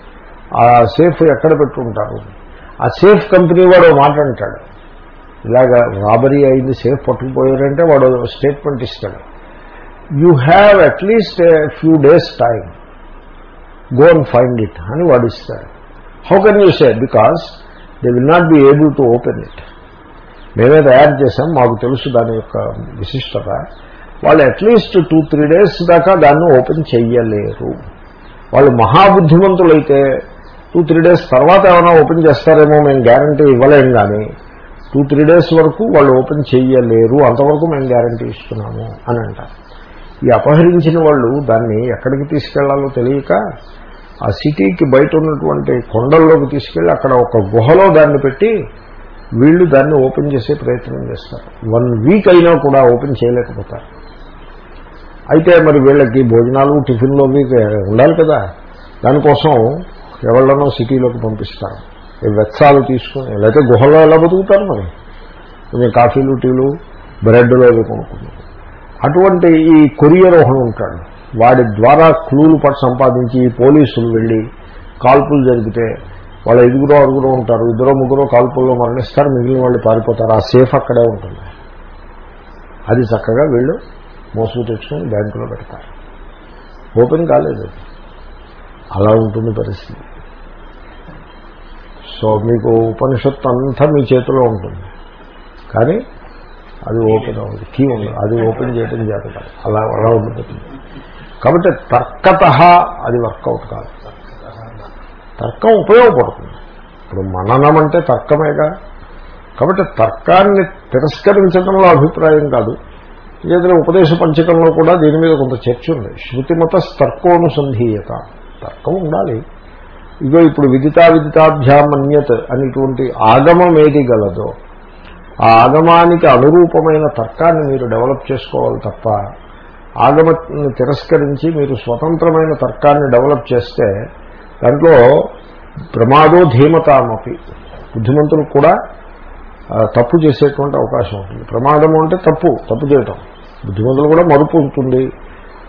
ఆ సేఫ్ ఎక్కడ పెట్టుకుంటారు ఆ సేఫ్ కంపెనీ వాడు మాట అంటాడు. ఇలాగ రాబరీ అయింది సేఫ్ పట్టుకుపోయారంటే వాడు స్టేట్మెంట్ ఇస్తాడు. You have at least few days time go and find it అని వాడు ఇస్తాడు. How can you say because they will not be able to open it మేమే తయారు చేసాం మాకు తెలుసు దాని యొక్క విశిష్టత. వాళ్ళు అట్లీస్ట్ టూ త్రీ డేస్ దాకా దాన్ని ఓపెన్ చెయ్యలేరు. వాళ్ళు మహాబుద్ధిమంతులైతే టూ త్రీ డేస్ తర్వాత ఏమైనా ఓపెన్ చేస్తారేమో మేము గ్యారంటీ ఇవ్వలేం కానీ టూ త్రీ డేస్ వరకు వాళ్ళు ఓపెన్ చేయలేరు అంతవరకు మేము గ్యారంటీ ఇస్తున్నాము అని అంటారు. ఈ అపహరించిన వాళ్ళు దాన్ని ఎక్కడికి తీసుకెళ్ళాలో తెలియక ఆ సిటీకి బయట ఉన్నటువంటి కొండల్లోకి తీసుకెళ్ళి అక్కడ ఒక గుహలో దాన్ని పెట్టి వీళ్ళు దాన్ని ఓపెన్ చేసే ప్రయత్నం చేస్తారు. వన్ వీక్ అయినా కూడా ఓపెన్ చేయలేకపోతారు. అయితే మరి వీళ్ళకి భోజనాలు టిఫిన్లు అవి ఉండాలి కదా. దానికోసం ఎవరినో సిటీలోకి పంపిస్తారు. వెత్సాలు తీసుకుని లేకపోతే గుహలో ఎలా బతుకుతారు మరి? కొంచెం కాఫీలు టీలు బ్రెడ్లు అవి కొనుక్కున్నారు అటువంటి ఈ కొరియర్ ఒకడు ఉంటాడు. వాడి ద్వారా క్లూలు పట్టు సంపాదించి పోలీసులు వెళ్ళి కాల్పులు జరిగితే వాళ్ళ ఐదుగురో ఆరుగురు ఉంటారు. ఇద్దరో ముగ్గురో కాల్పుల్లో మరణిస్తారు. మిగిలిన వాళ్ళు పారిపోతారు. ఆ సేఫ్ అక్కడే ఉంటుంది. అది చక్కగా వీళ్ళు మోసుకు తెచ్చుకొని బ్యాంకులో పెడతారు. ఓపెన్ కాలేదు. అలా ఉంటుంది పరిస్థితి. సో మీకు ఉపనిషత్తు అంతా మీ చేతిలో ఉంటుంది. కానీ అది ఓపెన్ అవ్వదు. కీ ఉండదు అది ఓపెన్ చేయడం చేత అలా అలా ఉండిపోతుంది కాబట్టి తర్కత అది వర్కౌట్ కాదు. తర్కం ఉపయోగపడుతుంది. ఇప్పుడు మననం అంటే తర్కమేగా. కాబట్టి తర్కాన్ని తిరస్కరించడంలో అభిప్రాయం కాదు. ఏదైనా ఉపదేశ పంచకంలో కూడా దీని మీద కొంత చర్చ ఉంది. శృతిమత తర్కోనుసంధీయత తర్కం ఉండాలి. ఇగో ఇప్పుడు విదితా విదితాభ్యామన్యత్ అనేటువంటి ఆగమం ఏది గలదో ఆ ఆగమానికి అనురూపమైన తర్కాన్ని మీరు డెవలప్ చేసుకోవాలి తప్ప ఆగమని తిరస్కరించి మీరు స్వతంత్రమైన తర్కాన్ని డెవలప్ చేస్తే దాంట్లో ప్రమాదో ధీమతామపి బుద్ధిమంతులు కూడా తప్పు చేసేటువంటి అవకాశం ఉంటుంది. ప్రమాదము అంటే తప్పు తప్పు చేయటం. బుద్ధిమంతులు కూడా మరుపు ఉంటుంది.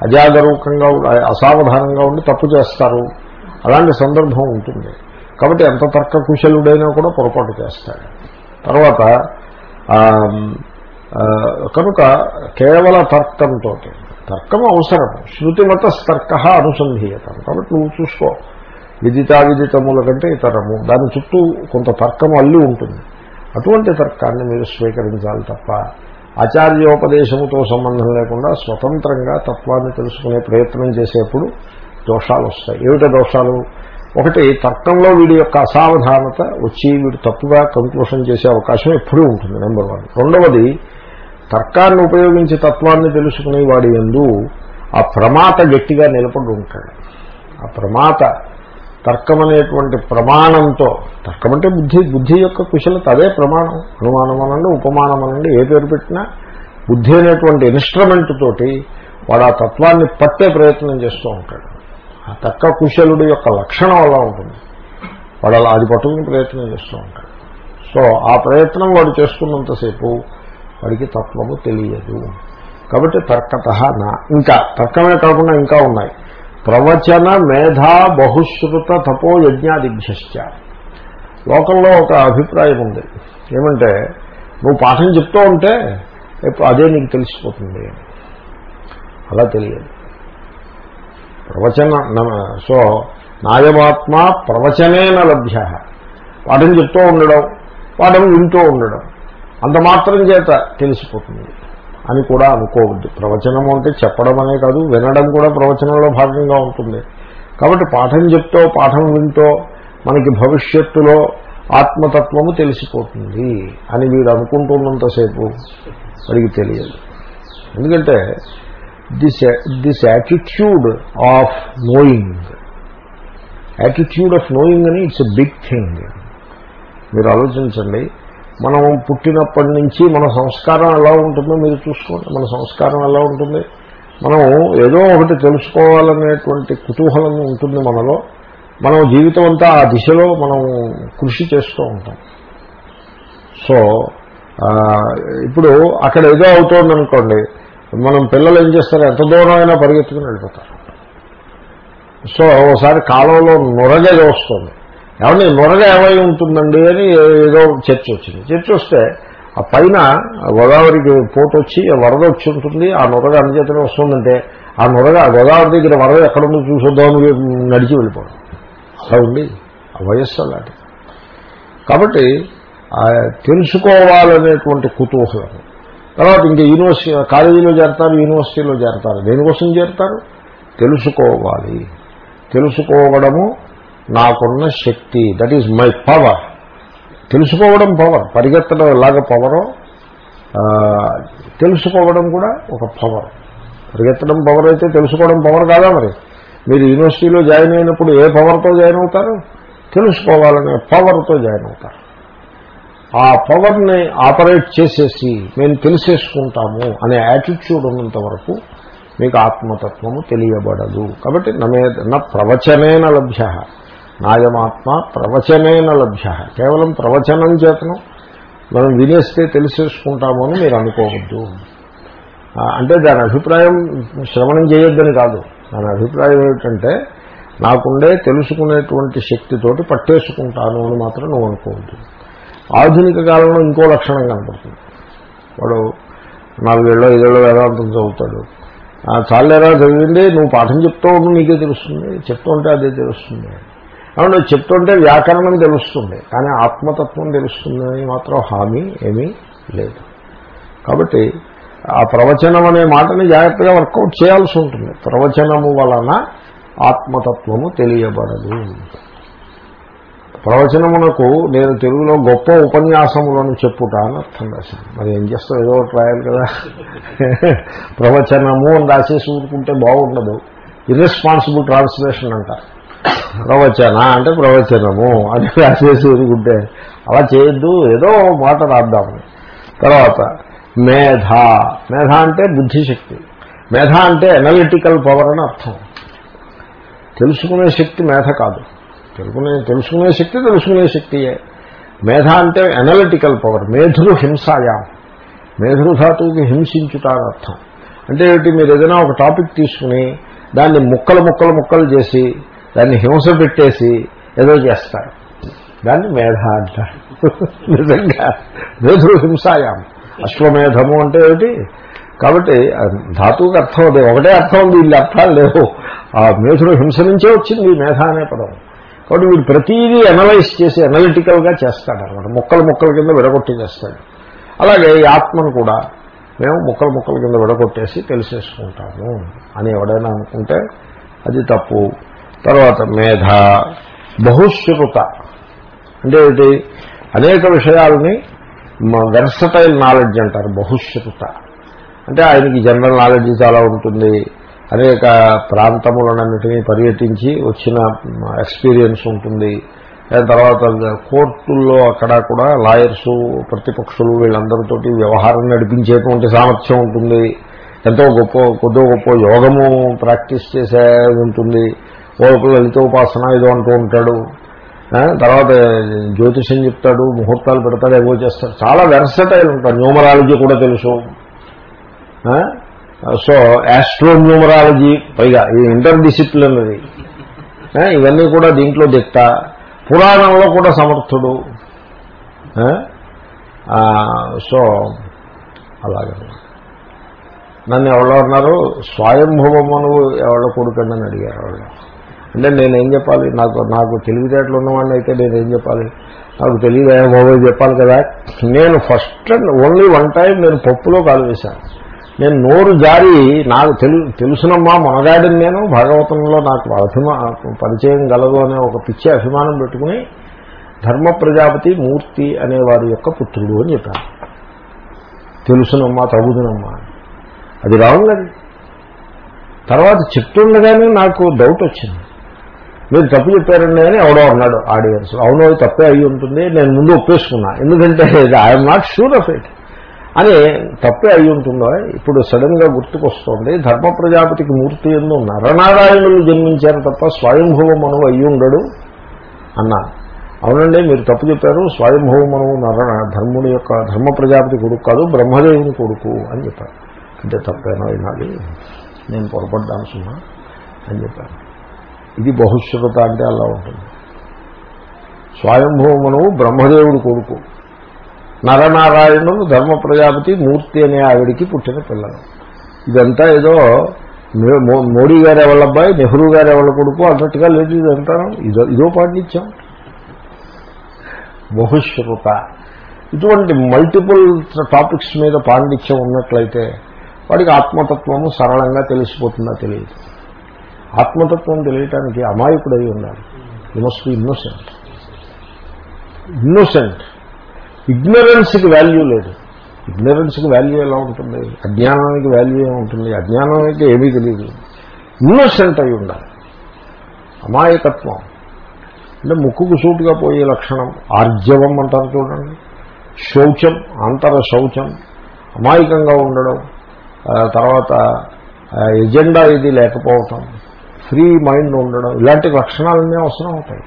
అజాగరూకంగా అసావధానంగా ఉండి తప్పు చేస్తారు. అలాంటి సందర్భం ఉంటుంది. కాబట్టి ఎంత తర్క కుశలుడైనా కూడా పొరపాటు చేస్తాడు. తర్వాత కనుక కేవల తర్కంతో తర్కం అవసరం. శృతిమత తర్క అనుసంధీయతం. కాబట్టి నువ్వు చూసుకో. విదితా విదితముల కంటే ఇతరము. దాని చుట్టూ కొంత తర్కం అల్లి ఉంటుంది. అటువంటి తర్కాన్ని మీరు స్వీకరించాలి తప్ప ఆచార్యోపదేశముతో సంబంధం లేకుండా స్వతంత్రంగా తత్వాన్ని తెలుసుకునే ప్రయత్నం చేసేప్పుడు దోషాలు వస్తాయి ఏమిట దోషాలు? ఒకటి తర్కంలో వీడి యొక్క అసావధానత వచ్చి వీడు తప్పుగా కంక్లూషన్ చేసే అవకాశం ఎప్పుడూ ఉంటుంది నెంబర్ వన్. రెండవది తర్కాన్ని ఉపయోగించి తత్వాన్ని తెలుసుకునే వాడి ఎందు ఆ ప్రమాత గట్టిగా నిలబడి ఉంటాడు. ఆ ప్రమాత తర్కం అనేటువంటి ప్రమాణంతో తర్కం అంటే బుద్ధి బుద్ధి యొక్క కుశలత అదే ప్రమాణం. అనుమానం అనండి ఉపమానం అనండి ఏ పేరు పెట్టినా బుద్ధి అనేటువంటి ఇన్స్ట్రుమెంట్ తోటి వాడు ఆ తత్వాన్ని పట్టే ప్రయత్నం చేస్తూ ఉంటాడు. ఆ తక్క కుశలుడి యొక్క లక్షణం అలా ఉంటుంది. వాడు అలా అది పట్టుకుని ప్రయత్నం చేస్తూ ఉంటాడు. సో ఆ ప్రయత్నం వాడు చేసుకున్నంతసేపు వాడికి తత్వము తెలియదు. కాబట్టి తర్కత నా ఇంకా తర్కమే కాకుండా ఇంకా ఉన్నాయి. ప్రవచన మేధా బహుశ్రుత తపో యజ్ఞాదిభ్యశ్చ. లోకంలో ఒక అభిప్రాయం ఉంది. ఏమంటే నువ్వు పాఠం చెప్తూ ఉంటే అదే నీకు తెలిసిపోతుంది. అలా తెలియదు. ప్రవచన న- సో నాయమాత్మ ప్రవచనేన లభ్య. వాటిని చెప్తూ ఉండడం వాటిని వింటూ ఉండడం అంత మాత్రం చేత తెలిసిపోతుంది అని కూడా అనుకోవద్దు. ప్రవచనము అంటే చెప్పడం అనే కాదు వినడం కూడా ప్రవచనంలో భాగంగా ఉంటుంది. కాబట్టి పాఠం చెప్తూ పాఠం వింటూ మనకి భవిష్యత్తులో ఆత్మతత్వము తెలిసిపోతుంది అని వీడు అనుకుంటున్నంతసేపు వాడికి తెలియదు. ఎందుకంటే this this attitude of knowing attitude of knowing అని ఇట్స్ ఎ బిగ్ థింగ్ మీరు ఆలోచించండి. మనం పుట్టినప్పటి నుంచి మన సంస్కారం ఎలా ఉంటుందో మీరు చూసుకోండి. మన సంస్కారం ఎలా ఉంటుంది? మనం ఏదో ఒకటి తెలుసుకోవాలనేటువంటి కుతూహలం ఉంటుంది మనలో. మనం జీవితం అంతా ఆ దిశలో మనం కృషి చేస్తూ ఉంటాం. సో ఇప్పుడు అక్కడ ఏదో అవుతోందనుకోండి. మనం పిల్లలు ఏం చేస్తారు? ఎంత దూరం అయినా పరిగెత్తుకుని వెళ్ళిపోతారు. సో ఒకసారి కాలంలో నొరగ వస్తుంది. ఏమంటే నొరగ ఏమై ఉంటుందండి అని ఏదో చర్చ వచ్చింది. చర్చ వస్తే ఆ పైన గోదావరికి పోటు వచ్చి వరద వచ్చి ఉంటుంది. ఆ నొరగ అందుచేతనే వస్తుందంటే ఆ నొరగ ఆ గోదావరి దగ్గర వరద ఎక్కడుందో చూసొద్దామని నడిచి వెళ్ళిపోవడం. అలా ఉంది. ఆ వయస్సు అలాంటి కాబట్టి తెలుసుకోవాలనేటువంటి కుతూహలం. తర్వాత ఇంకా యూనివర్సిటీ కాలేజీలో చేరతారు యూనివర్సిటీలో చేరతారు. దేనికోసం చేరతారు? తెలుసుకోవాలి. తెలుసుకోవడము నాకున్న శక్తి. దట్ ఈజ్ మై పవర్ తెలుసుకోవడం పవర్ పరిగెత్తడం ఎలాగ పవరో తెలుసుకోవడం కూడా ఒక పవర్ పరిగెత్తడం పవర్ అయితే తెలుసుకోవడం పవర్ కాదా మరి? మీరు యూనివర్సిటీలో జాయిన్ అయినప్పుడు ఏ పవర్తో జాయిన్ అవుతారు? తెలుసుకోవాలనే పవర్తో జాయిన్ అవుతారు. ఆ పవర్ని ఆపరేట్ చేసేసి మేము తెలిసేసుకుంటాము అనే యాటిట్యూడ్ ఉన్నంత వరకు మీకు ఆత్మతత్వము తెలియబడదు. కాబట్టి నమే న ప్రవచనేన లభ్య. నాయమాత్మ ప్రవచనేన లభ్య. కేవలం ప్రవచనం చేతను మనం వినేస్తే తెలిసేసుకుంటాము అని మీరు అనుకోవద్దు. అంటే దాని అభిప్రాయం శ్రవణం చేయొద్దని కాదు. దాని అభిప్రాయం ఏమిటంటే నాకుండే తెలుసుకునేటువంటి శక్తితోటి పట్టేసుకుంటాను అని మాత్రం నువ్వు అనుకోవద్దు. ఆధునిక కాలంలో ఇంకో లక్షణం కనపడుతుంది. వాడు నాలుగేళ్ళు ఐదేళ్ళు వేదాంతం చదువుతాడు. ఆ, చాలేరా చదివింది? నువ్వు పాఠం చెప్తూ ఉండు నీకే తెలుస్తుంది. చెప్తుంటే అదే తెలుస్తుంది. అవును చెప్తుంటే వ్యాకరణం తెలుస్తుంది. కానీ ఆత్మతత్వం తెలుస్తుందని మాత్రం హామీ ఏమీ లేదు. కాబట్టి ఆ ప్రవచనం అనే మాటని జాగ్రత్తగా వర్కౌట్ చేయాల్సి ఉంటుంది. ప్రవచనము వలన ఆత్మతత్వము తెలియబడదు. ప్రవచనమునకు నేను తెలుగులో గొప్ప ఉపన్యాసములను చెప్పుట అని అర్థం రాశాను మరి ఏం చేస్తాం ఏదో ఒకటి రాయాలి కదా. ప్రవచనము అని రాసేసి ఊరుకుంటే బాగుండదు. ఇర్రెస్పాన్సిబుల్ ట్రాన్స్లేషన్ అంటారు ప్రవచన అంటే ప్రవచనము అని రాసేసి ఊరుకుంటే అలా చేయొద్దు. ఏదో మాట రాద్దామని తర్వాత మేధ. మేధ అంటే బుద్ధిశక్తి. మేధ అంటే ఎనలిటికల్ పవర్ అని అర్థం. తెలుసుకునే శక్తి మేధ కాదు. తెలుసుకునే తెలుసుకునే శక్తి తెలుసుకునే శక్తియే. మేధ అంటే ఎనలిటికల్ పవర్ మేధులు హింసాయా. మేధులు ధాతువుకి హింసించుతారు అర్థం. అంటే ఏమిటి? మీరు ఏదైనా ఒక టాపిక్ తీసుకుని దాన్ని ముక్కలు ముక్కలు ముక్కలు చేసి దాన్ని హింస పెట్టేసి ఏదో చేస్తారు. దాన్ని మేధ అంటారు. నిజంగా. మేధులు హింసాయాం. అశ్వమేధము అంటే ఏమిటి? కాబట్టి ధాతువుకి అర్థం అదే. ఒకటే అర్థం ఉంది వీళ్ళ అర్థాలు లేవు. ఆ మేధుడు హింస నుంచే వచ్చింది మేధ అనే పదం. వాడు వీడు ప్రతిదీ అనలైజ్ చేసి అనలిటికల్గా చేస్తాడనమాట ముక్కలు ముక్కల కింద విడగొట్టేసేస్తాడు. అలాగే ఈ ఆత్మను కూడా మేము ముక్కలు ముక్కల కింద విడగొట్టేసి తెలిసేసుకుంటాము అని ఎవడైనా అనుకుంటే అది తప్పు. తర్వాత మేధ బహుశ్రుత. అంటే ఏంటి అనేక విషయాలని వెర్సటైల్ నాలెడ్జ్ అంటారు బహుశ్రుత. అంటే ఆయనకి జనరల్ నాలెడ్జ్ చాలా ఉంటుంది. అనేక ప్రాంతములన్నిటినీ పర్యటించి వచ్చిన ఎక్స్పీరియన్స్ ఉంటుంది. దాని తర్వాత కోర్టుల్లో అక్కడ కూడా లాయర్స్ ప్రతిపక్షులు వీళ్ళందరితోటి వ్యవహారం నడిపించేటువంటి సామర్థ్యం ఉంటుంది. ఎంతో గొప్ప కొద్దో గొప్ప యోగము ప్రాక్టీస్ చేసే ఉంటుంది. ఓ లలితోపాసన ఏదో అంటూ ఉంటాడు. తర్వాత జ్యోతిషం చెప్తాడు ముహూర్తాలు పెడతాడు ఏవో చేస్తాడు. చాలా వెర్సటైల్ ఉంటాడు. న్యూమరాలజీ కూడా తెలుసు. సో యాస్ట్రోన్యూమరాలజీ పైగా ఇది ఇంటర్ డిసిప్లినరీ ఇవన్నీ కూడా దీంట్లో దిట్ట పురాణంలో కూడా సమర్థుడు. సో అలాగనమాట నన్ను ఎవరో అన్నారు స్వయంభవమును ఎవరో కొడుకండి అని అడిగారు వాళ్ళు. అంటే నేనేం చెప్పాలి? నాకు నాకు తెలివితేటలు ఉన్నవాడిని అయితే నేనేం చెప్పాలి? నాకు తెలియదు బాబు చెప్పాలి కదా. నేను first and only one time నేను పప్పులో కాలు వేశాను. నేను నోరు జారి నాకు తెలు తెలుసునమ్మా మొనగాడిని నేను భాగవతంలో నాకు అభిమా పరిచయం గలదు అనే ఒక పిచ్చి అభిమానం పెట్టుకుని ధర్మ ప్రజాపతి మూర్తి అనే వారి యొక్క పుత్రుడు అని చెప్పాను తెలుసునమ్మా తగుదునమ్మా అది రాంగ్ తర్వాత చెప్తుండగానే నాకు డౌట్ వచ్చింది. మీరు తప్పు చెప్పారండి అని ఎవడో అన్నాడు ఆడియన్స్ అవును తప్పే అయి ఉంటుంది. నేను ముందు ఒప్పేసుకున్నా. ఎందుకంటే I'm not sure of it అని తప్పే అయి ఉంటుందో ఇప్పుడు సడన్గా గుర్తుకొస్తోంది ధర్మ ప్రజాపతికి మూర్తి ఎందు నరనారాయణులు జన్మించారు తప్ప స్వయంభవం మనవు అయి ఉండడు అన్నాను అవునండి మీరు తప్పు చెప్పారు స్వయంభూమను నర ధర్ముడి యొక్క ధర్మ ప్రజాపతి కొడుకు కాదు బ్రహ్మదేవుని కొడుకు అని చెప్పారు. అంటే తప్పేనో వినాలి? నేను పొరపడ్డాను సుమా అని చెప్పాను ఇది బహుశ్రుత అంటే అలా ఉంటుంది. స్వయంభూమను బ్రహ్మదేవుడి కొడుకు. నరనారాయణుడు ధర్మ ప్రజాపతి మూర్తి అనే ఆవిడికి పుట్టిన పిల్లలు. ఇదంతా ఏదో మోడీ గారు ఎవరి అబ్బాయి నెహ్రూ గారు ఎవరి కొడుకు అన్నట్టుగా లేదు ఇదంతా. ఇదో ఇదో పాటించాం బహుశ్రుత. ఇటువంటి మల్టిపుల్ టాపిక్స్ మీద పాండిత్యం ఉన్నట్లయితే వాడికి ఆత్మతత్వము సరళంగా తెలిసిపోతుందా తెలియదు. ఆత్మతత్వం తెలియటానికి అమాయకుడై ఉండాలి. You must be innocent innocent ఇగ్నరెన్స్కి value లేదు. ఇగ్నరెన్స్కి వాల్యూ ఎలా ఉంటుంది? అజ్ఞానానికి వాల్యూ ఏముంటుంది అజ్ఞానానికి ఏమీ తెలియదు. ఇన్నోసెంట్ అయి ఉండాలి. అమాయకత్వం. అంటే ముక్కుకు సూటుగా పోయే లక్షణం. ఆర్జవం అంటారు చూడండి. శౌచం అంతర శౌచం. అమాయకంగా ఉండడం. తర్వాత ఎజెండా ఇది లేకపోవటం. ఫ్రీ మైండ్ ఉండడం. ఇలాంటి లక్షణాలన్నీ అవసరం అవుతాయి.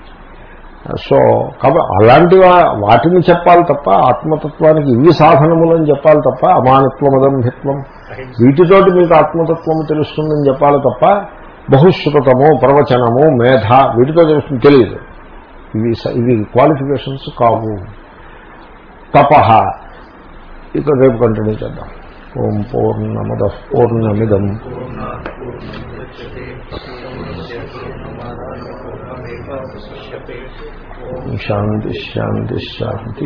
సో కాబట్టి అలాంటి వాటిని చెప్పాలి తప్ప ఆత్మతత్వానికి ఇవి సాధనములని చెప్పాలి తప్ప అమానిత్వమదంభిత్వం. వీటితోటి మీకు ఆత్మతత్వము తెలుస్తుందని చెప్పాలి తప్ప బహుశ్రుతము ప్రవచనము మేధ వీటితో తెలుస్తుంది తెలియదు. ఇవి ఇవి క్వాలిఫికేషన్స్ కావు. తపహ ఇక రేపు కంటిన్యూ చేద్దాం. ఓం పూర్ణమద పూర్ణమిదం. శాంతి శాంతి శాంతి